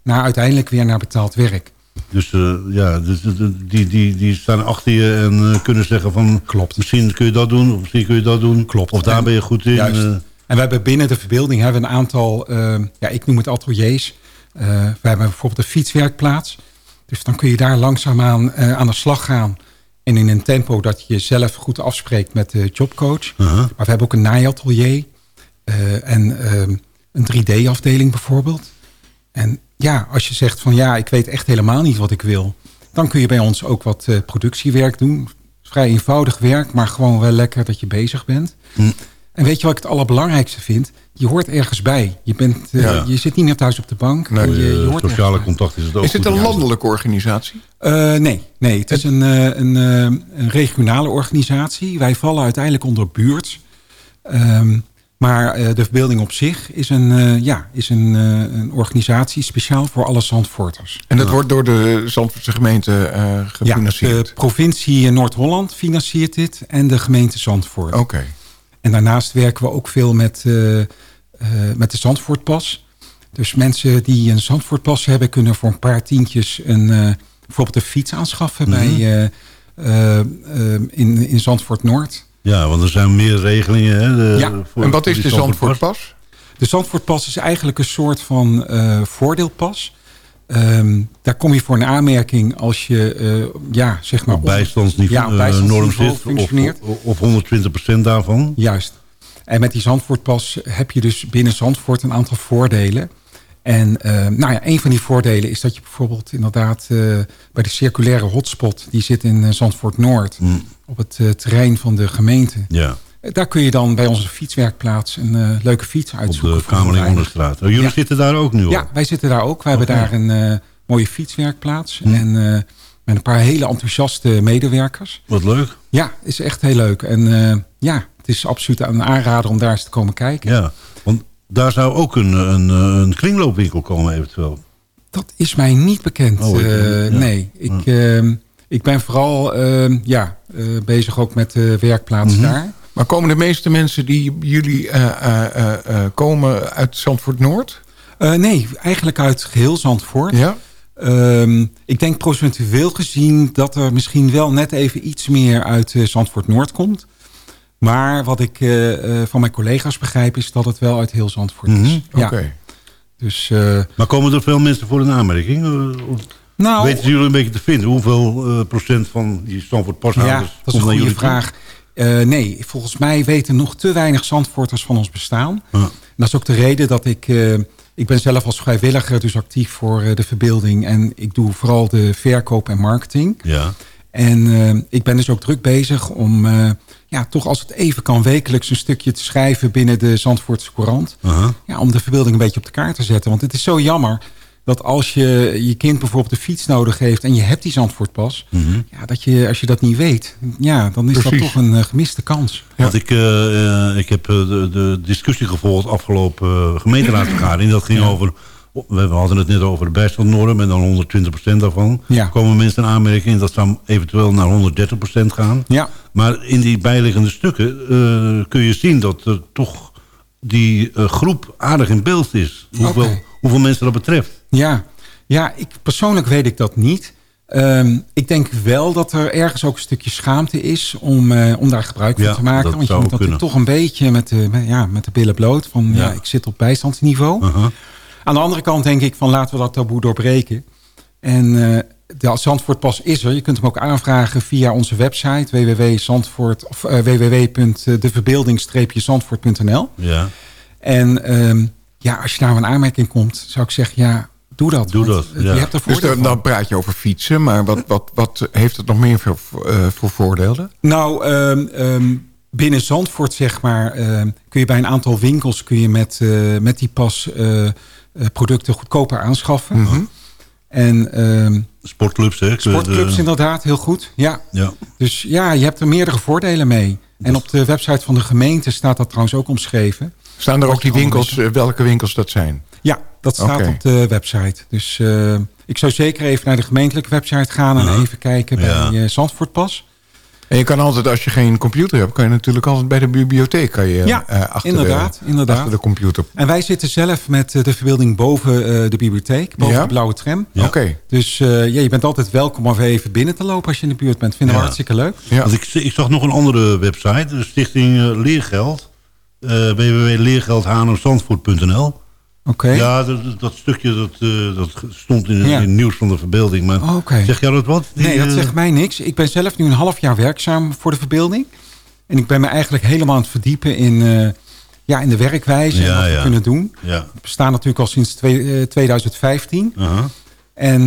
[SPEAKER 16] naar uiteindelijk weer naar betaald werk.
[SPEAKER 3] Dus ja, dus, eh, die, die, die staan achter je en kunnen zeggen van...
[SPEAKER 16] Klopt.
[SPEAKER 3] Misschien kun je dat doen, of misschien kun je dat doen.
[SPEAKER 16] Klopt.
[SPEAKER 3] Of daar
[SPEAKER 16] En-
[SPEAKER 3] ben je goed in.
[SPEAKER 16] Juist. En we hebben binnen de verbeelding hebben een aantal, ja, ik noem het ateliers. We hebben bijvoorbeeld een fietswerkplaats. Dus dan kun je daar langzaamaan eh, aan de slag gaan. En in een tempo dat je zelf goed afspreekt met de jobcoach. Maar we hebben ook een naaiatelier. eh, en ehm, een 3D-afdeling bijvoorbeeld. En ja, als je zegt van ja, ik weet echt helemaal niet wat ik wil. Dan kun je bij ons ook wat eh, productiewerk doen. Vrij eenvoudig werk, maar gewoon wel lekker dat je bezig bent.
[SPEAKER 3] Hm.
[SPEAKER 16] En weet je wat ik het allerbelangrijkste vind? Je hoort ergens bij. Je, bent, eh,
[SPEAKER 3] Ja.
[SPEAKER 16] je zit niet meer thuis op de bank. en je, je hoort ergens
[SPEAKER 3] sociale contact is het ook
[SPEAKER 5] Is het een
[SPEAKER 3] Ja.
[SPEAKER 5] landelijke organisatie?
[SPEAKER 16] Eh, nee, nee, het is een, eh, een, eh, een regionale organisatie. Wij vallen uiteindelijk onder buurt. Ehm, maar eh, de verbeelding op zich is een, eh, ja, is een, eh, een organisatie speciaal voor alle Zandvoorters.
[SPEAKER 5] En dat wordt door de Zandvoortse gemeente eh,
[SPEAKER 16] Ja,
[SPEAKER 5] gefinancierd?
[SPEAKER 16] de provincie Noord-Holland financiert dit en de gemeente Zandvoort.
[SPEAKER 5] Oké.
[SPEAKER 16] En daarnaast werken we ook veel met, eh, eh, met de Zandvoortpas. Dus mensen die een Zandvoortpas hebben... kunnen voor een paar tientjes een, eh, bijvoorbeeld een fiets aanschaffen...
[SPEAKER 3] Mhm.
[SPEAKER 16] bij, eh, in, in Zandvoort Noord.
[SPEAKER 3] Ja, want er zijn meer regelingen. Hè, de-
[SPEAKER 16] Ja,
[SPEAKER 3] voor-
[SPEAKER 5] En wat is de Zandvoortpas?
[SPEAKER 16] De Zandvoortpas is eigenlijk een soort van voordeelpas. Ehm, daar kom je voor een aanmerking als je eh, ja, zeg maar
[SPEAKER 3] Op bijstandsniveau,
[SPEAKER 16] ja, op
[SPEAKER 3] eh,
[SPEAKER 16] bijstandsniveau
[SPEAKER 3] norm zit,
[SPEAKER 16] functioneert.
[SPEAKER 3] Of, of 120% daarvan.
[SPEAKER 16] Juist. En met die Zandvoortpas heb je dus binnen Zandvoort een aantal voordelen. En eh, nou ja, een van die voordelen is dat je bijvoorbeeld inderdaad eh, bij de circulaire hotspot... die zit in Zandvoort Noord, op het terrein van de gemeente.
[SPEAKER 3] Ja,
[SPEAKER 16] Daar kun je dan bij onze fietswerkplaats een eh, leuke fiets
[SPEAKER 3] op
[SPEAKER 16] uitzoeken.
[SPEAKER 3] de
[SPEAKER 16] voor heel
[SPEAKER 3] Kamerling
[SPEAKER 16] weinig.
[SPEAKER 3] Onderstraat. Oh, jullie
[SPEAKER 16] Ja.
[SPEAKER 3] zitten daar ook nu al?
[SPEAKER 16] Ja, wij zitten daar ook. We hebben daar een eh, mooie fietswerkplaats.
[SPEAKER 3] Hm.
[SPEAKER 16] En eh, met een paar hele enthousiaste medewerkers.
[SPEAKER 3] Wat leuk.
[SPEAKER 16] Ja, is echt heel leuk. En ja, het is absoluut een aanrader om daar eens te komen kijken.
[SPEAKER 3] Ja, want daar zou ook een, een, een kringloopwinkel komen eventueel.
[SPEAKER 16] Dat is mij niet bekend.
[SPEAKER 3] Oh, ik- ja.
[SPEAKER 16] Nee, ik, ehm, ik ben vooral ehm, ja, bezig ook met de werkplaats
[SPEAKER 3] Mhm.
[SPEAKER 16] daar.
[SPEAKER 5] Maar komen de meeste mensen die jullie eh, eh, eh, eh, komen uit Zandvoort Noord?
[SPEAKER 16] Eh, nee, eigenlijk uit geheel Zandvoort.
[SPEAKER 5] Ja?
[SPEAKER 16] Ehm, ik denk procentueel gezien dat er misschien wel net even iets meer uit Zandvoort Noord komt. Maar wat ik eh, eh, van mijn collega's begrijp is dat het wel uit heel Zandvoort is.
[SPEAKER 3] Mhm,
[SPEAKER 16] Ja.
[SPEAKER 5] Oké.
[SPEAKER 16] Dus, eh,
[SPEAKER 3] Maar komen er veel mensen voor een aanmerking?
[SPEAKER 16] Nou,
[SPEAKER 3] Weten jullie een beetje te vinden? Hoeveel eh, procent van die
[SPEAKER 16] ja,
[SPEAKER 3] pashouders
[SPEAKER 16] dat is een goede vraag. Eh, nee, volgens mij weten nog te weinig Zandvoorters van ons bestaan.
[SPEAKER 3] Ja.
[SPEAKER 16] En dat is ook de reden dat ik... eh, ik ben zelf als vrijwilliger dus actief voor eh, de verbeelding. En ik doe vooral de verkoop en marketing.
[SPEAKER 3] Ja.
[SPEAKER 16] En ik ben dus ook druk bezig om... ja, toch als het even kan wekelijks een stukje te schrijven... binnen de Zandvoortse Courant. Ja, om de verbeelding een beetje op de kaart te zetten. Want het is zo jammer dat als je je kind bijvoorbeeld de fiets nodig heeft... en je hebt die Zandvoortpas...
[SPEAKER 3] Mhm.
[SPEAKER 16] ja, dat je, als je dat niet weet, ja, dan is dat toch een eh, gemiste kans.
[SPEAKER 3] Want ik, eh, eh, ik heb de, de discussie gevolgd afgelopen gemeenteraadsvergadering. Dat ging over, we hadden het net over de bijstandnorm en dan 120% daarvan.
[SPEAKER 16] Ja.
[SPEAKER 3] Komen mensen in aanmerking dat zou eventueel naar 130% gaan.
[SPEAKER 16] Ja,
[SPEAKER 3] Maar in die bijliggende stukken kun je zien dat er toch die groep aardig in beeld is. Hoeveel. Hoeveel mensen dat betreft.
[SPEAKER 16] ja. ja ik, persoonlijk weet ik dat niet. Ehm, ik denk wel dat er ergens ook een stukje schaamte is om, eh, om daar gebruik van
[SPEAKER 3] Ja,
[SPEAKER 16] te maken. Want je moet natuurlijk toch een beetje met de, met, ja, met de billen bloot. Van ja.
[SPEAKER 3] Ja.
[SPEAKER 16] ik zit op bijstandsniveau.
[SPEAKER 3] Aha.
[SPEAKER 16] Aan de andere kant denk ik van laten we dat taboe doorbreken. En eh, de Zandvoortpas is er. Je kunt hem ook aanvragen via onze website www.zandvoort of uh, www.deverbeelding-zandvoort.nl.
[SPEAKER 3] Ja.
[SPEAKER 16] En ehm, ja, als je daar een aanmerking komt, zou ik zeggen ja, doe dat.
[SPEAKER 3] Doe dat,
[SPEAKER 16] eh,
[SPEAKER 3] ja.
[SPEAKER 16] Je hebt er
[SPEAKER 5] Dus
[SPEAKER 16] voordeel
[SPEAKER 5] dan, praat je over fietsen, maar wat, wat, wat heeft het nog meer voor, eh, voor voordelen?
[SPEAKER 16] Nou, ehm, ehm, binnen Zandvoort zeg maar, ehm, kun je bij een aantal winkels kun je met, eh, met die pas eh, eh, producten goedkoper aanschaffen.
[SPEAKER 5] Mhm.
[SPEAKER 16] En ehm,
[SPEAKER 3] Sportclubs, hè?
[SPEAKER 16] sportclubs
[SPEAKER 3] De-
[SPEAKER 16] inderdaad, heel goed. Ja.
[SPEAKER 3] Ja.
[SPEAKER 16] Dus ja, je hebt er meerdere voordelen mee. En op de website van de gemeente staat dat trouwens ook omschreven.
[SPEAKER 5] Staan er ook die winkels, eh, welke winkels dat zijn?
[SPEAKER 16] Ja, dat staat op de website. Dus eh, ik zou zeker even naar de gemeentelijke website gaan... en
[SPEAKER 3] Ja.
[SPEAKER 16] even kijken
[SPEAKER 3] Ja.
[SPEAKER 16] bij uh, Zandvoortpas.
[SPEAKER 5] En je kan altijd, als je geen computer hebt, kan je natuurlijk altijd bij de bibliotheek kan je,
[SPEAKER 16] Ja,
[SPEAKER 5] eh, achter,
[SPEAKER 16] inderdaad,
[SPEAKER 5] de,
[SPEAKER 16] inderdaad.
[SPEAKER 5] achter de computer.
[SPEAKER 16] En wij zitten zelf met eh, de verbeelding boven eh, de bibliotheek. Boven
[SPEAKER 5] Ja?
[SPEAKER 16] de blauwe tram.
[SPEAKER 3] Ja.
[SPEAKER 5] Oké.
[SPEAKER 16] Dus eh, ja, je bent altijd welkom om even binnen te lopen als je in de buurt bent. Vinden we
[SPEAKER 3] Ja.
[SPEAKER 16] hartstikke leuk.
[SPEAKER 5] Ja.
[SPEAKER 3] Want ik, ik zag nog een andere website, de Stichting eh, Leergeld. Eh www.leergeldhanemzandvoort.nl
[SPEAKER 16] Oké.
[SPEAKER 3] Ja, dat, dat stukje dat, eh, dat stond in,
[SPEAKER 16] Ja.
[SPEAKER 3] in het nieuws van de verbeelding. Maar
[SPEAKER 16] Oh,
[SPEAKER 3] zeg jij dat wat? Die,
[SPEAKER 16] Nee, dat
[SPEAKER 3] eh,
[SPEAKER 16] zegt mij niks. Ik ben zelf nu een half jaar werkzaam voor de verbeelding. En ik ben me eigenlijk helemaal aan het verdiepen in, ja, in de werkwijze en
[SPEAKER 3] Ja,
[SPEAKER 16] wat we kunnen doen.
[SPEAKER 3] Ja.
[SPEAKER 16] We bestaan natuurlijk al sinds twee- eh, 2015.
[SPEAKER 3] Aha.
[SPEAKER 16] En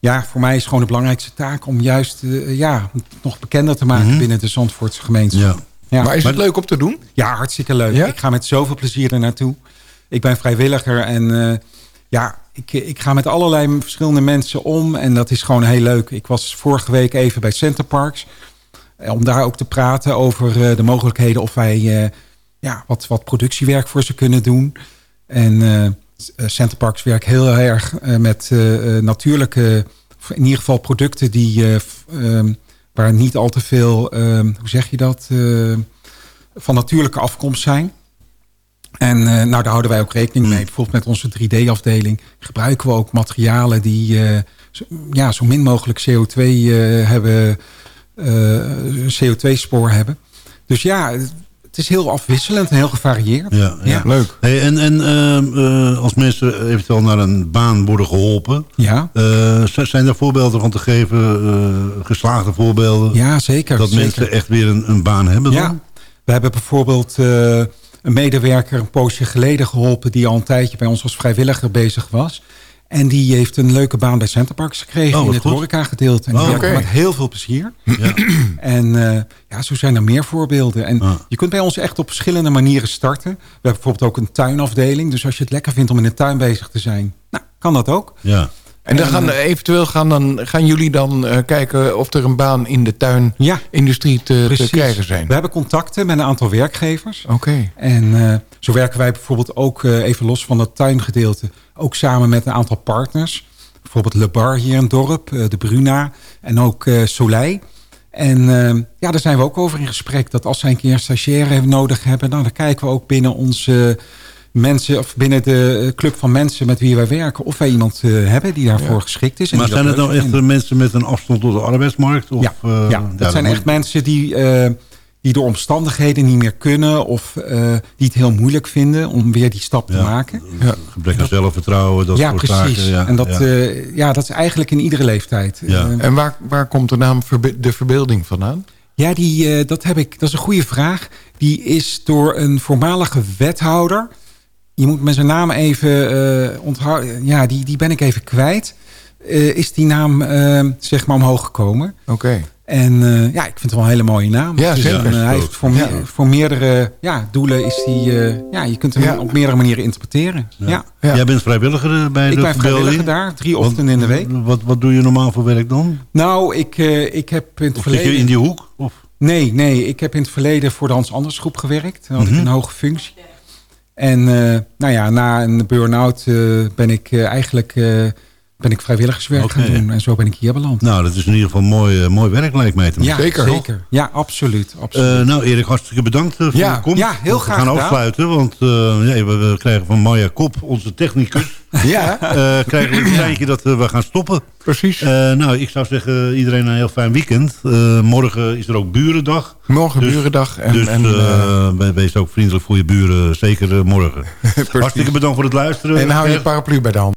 [SPEAKER 16] ja, voor mij is gewoon de belangrijkste taak om juist ja, nog bekender te maken binnen de Zandvoortse gemeenschap. Ja.
[SPEAKER 5] Maar is het leuk om te doen?
[SPEAKER 16] Ja, hartstikke leuk.
[SPEAKER 5] Ja?
[SPEAKER 16] Ik ga met zoveel plezier er naartoe. Ik ben vrijwilliger en eh, ja, ik, ik ga met allerlei verschillende mensen om. En dat is gewoon heel leuk. Ik was vorige week even bij Center Parks. eh, Om daar ook te praten over eh, de mogelijkheden of wij ja, wat, wat productiewerk voor ze kunnen doen. En Center Parks werkt heel erg met natuurlijke, in ieder geval producten die, ehm, waar niet al te veel, ehm, hoe zeg je dat, eh, van natuurlijke afkomst zijn. En eh, nou, daar houden wij ook rekening mee. Bijvoorbeeld met onze 3D-afdeling gebruiken we ook materialen die eh, zo, ja, zo min mogelijk CO2 eh, hebben, eh, CO2-spoor hebben. Dus ja, het is heel afwisselend en heel gevarieerd.
[SPEAKER 3] Ja, ja.
[SPEAKER 5] leuk.
[SPEAKER 3] Hey, en en ehm, eh, als mensen eventueel naar een baan worden geholpen...
[SPEAKER 16] Ja.
[SPEAKER 3] eh, z- zijn daar voorbeelden van te geven? eh, geslaagde voorbeelden?
[SPEAKER 16] Ja, zeker.
[SPEAKER 3] Dat
[SPEAKER 16] zeker.
[SPEAKER 3] mensen echt weer een, een baan hebben dan?
[SPEAKER 16] Ja, we hebben bijvoorbeeld eh, een medewerker een poosje geleden geholpen... die al een tijdje bij ons als vrijwilliger bezig was. En die heeft een leuke baan bij Centerparks gekregen
[SPEAKER 3] Oh,
[SPEAKER 16] in het
[SPEAKER 3] goed.
[SPEAKER 16] horeca gedeelte. En die
[SPEAKER 3] Oh,
[SPEAKER 16] met heel veel plezier.
[SPEAKER 3] Ja. *clears throat*
[SPEAKER 16] En eh, ja, zo zijn er meer voorbeelden. En je kunt bij ons echt op verschillende manieren starten. We hebben bijvoorbeeld ook een tuinafdeling. Dus als je het lekker vindt om in de tuin bezig te zijn... Nou, kan dat ook.
[SPEAKER 3] Ja.
[SPEAKER 5] En dan gaan, eventueel gaan, dan, gaan jullie dan eh, kijken of er een baan in de tuinindustrie te, te krijgen zijn?
[SPEAKER 16] We hebben contacten met een aantal werkgevers.
[SPEAKER 5] Oké.
[SPEAKER 16] En eh, zo werken wij bijvoorbeeld ook, eh, even los van dat tuingedeelte... ook samen met een aantal partners. Bijvoorbeeld Le Bar hier in het dorp, eh, de Bruna en ook eh Soleil. En ja, daar zijn we ook over in gesprek. Dat als zij een keer een stagiaire nodig hebben... Nou, dan kijken we ook binnen onze mensen... of binnen de club van mensen met wie wij werken... of wij iemand hebben die daarvoor geschikt is. en
[SPEAKER 3] Maar zijn het nou echt
[SPEAKER 16] vinden.
[SPEAKER 3] mensen met een afstand tot de arbeidsmarkt? Of,
[SPEAKER 16] Ja, ja, dat zijn echt mensen die, die door omstandigheden niet meer kunnen... of eh, die het heel moeilijk vinden om weer die stap te maken.
[SPEAKER 3] Gebrek aan zelfvertrouwen, dat
[SPEAKER 16] ja,
[SPEAKER 3] soort
[SPEAKER 16] precies.
[SPEAKER 3] zaken. Ja,
[SPEAKER 16] en dat,
[SPEAKER 3] ja.
[SPEAKER 16] eh, ja, dat is eigenlijk in iedere leeftijd.
[SPEAKER 3] Ja.
[SPEAKER 16] Eh,
[SPEAKER 5] En waar, waar komt de naam verbe- de verbeelding vandaan?
[SPEAKER 16] ja, die, eh, dat, heb ik, dat is een goede vraag. Die is door een voormalige wethouder... Je moet me zijn naam even eh, onthouden. Ja, die, die ben ik even kwijt. Eh, is die naam zeg maar omhoog gekomen.
[SPEAKER 5] Oké.
[SPEAKER 16] En eh, ja, ik vind het wel een hele mooie naam.
[SPEAKER 5] Ja,
[SPEAKER 16] Dus,
[SPEAKER 5] zeker.
[SPEAKER 16] eh, hij heeft voor,
[SPEAKER 5] Ja.
[SPEAKER 16] me- voor meerdere ja, doelen is die... eh, ja, je kunt hem
[SPEAKER 5] Ja.
[SPEAKER 16] op meerdere manieren interpreteren. Ja.
[SPEAKER 3] Jij bent vrijwilliger bij
[SPEAKER 16] Ik
[SPEAKER 3] de
[SPEAKER 16] ben
[SPEAKER 3] verbeelding?
[SPEAKER 16] vrijwilliger daar, drie ochtenden in de week.
[SPEAKER 3] Wat, wat doe je normaal voor werk dan?
[SPEAKER 16] Nou, ik, eh, ik heb in het
[SPEAKER 3] Of zit
[SPEAKER 16] verleden...
[SPEAKER 3] je in die hoek? Of?
[SPEAKER 16] Nee, nee. Ik heb in het verleden voor de Hans Anders groep gewerkt. Dan had
[SPEAKER 3] Mhm.
[SPEAKER 16] ik een hoge functie. En eh, nou ja, na een burn-out eh, ben ik eigenlijk eh, ben ik vrijwilligerswerk gaan doen. En zo ben ik hier beland.
[SPEAKER 3] Nou, dat is in ieder geval mooi, eh, mooi werk lijkt mij. te
[SPEAKER 16] Ja,
[SPEAKER 3] maken.
[SPEAKER 16] zeker. Ja, absoluut. absoluut.
[SPEAKER 3] Eh, nou, Erik, hartstikke bedankt eh, voor
[SPEAKER 16] Ja,
[SPEAKER 3] je komst.
[SPEAKER 16] ja, heel
[SPEAKER 3] We
[SPEAKER 16] graag
[SPEAKER 3] gaan
[SPEAKER 16] gedaan.
[SPEAKER 3] afsluiten, want eh, ja, we, we krijgen van Maya Kop, onze technicus... *laughs*
[SPEAKER 5] Ja.
[SPEAKER 3] eh, krijgen we een seintje dat we gaan stoppen.
[SPEAKER 5] Precies.
[SPEAKER 3] Eh, nou, ik zou zeggen, iedereen een heel fijn weekend. Eh, morgen is er ook Burendag.
[SPEAKER 5] Morgen
[SPEAKER 3] Dus-
[SPEAKER 5] Burendag. En,
[SPEAKER 3] dus
[SPEAKER 5] en,
[SPEAKER 3] we- wees ook vriendelijk voor je buren, zeker morgen. *laughs* Hartstikke bedankt voor het luisteren.
[SPEAKER 5] en hou je paraplu bij de hand.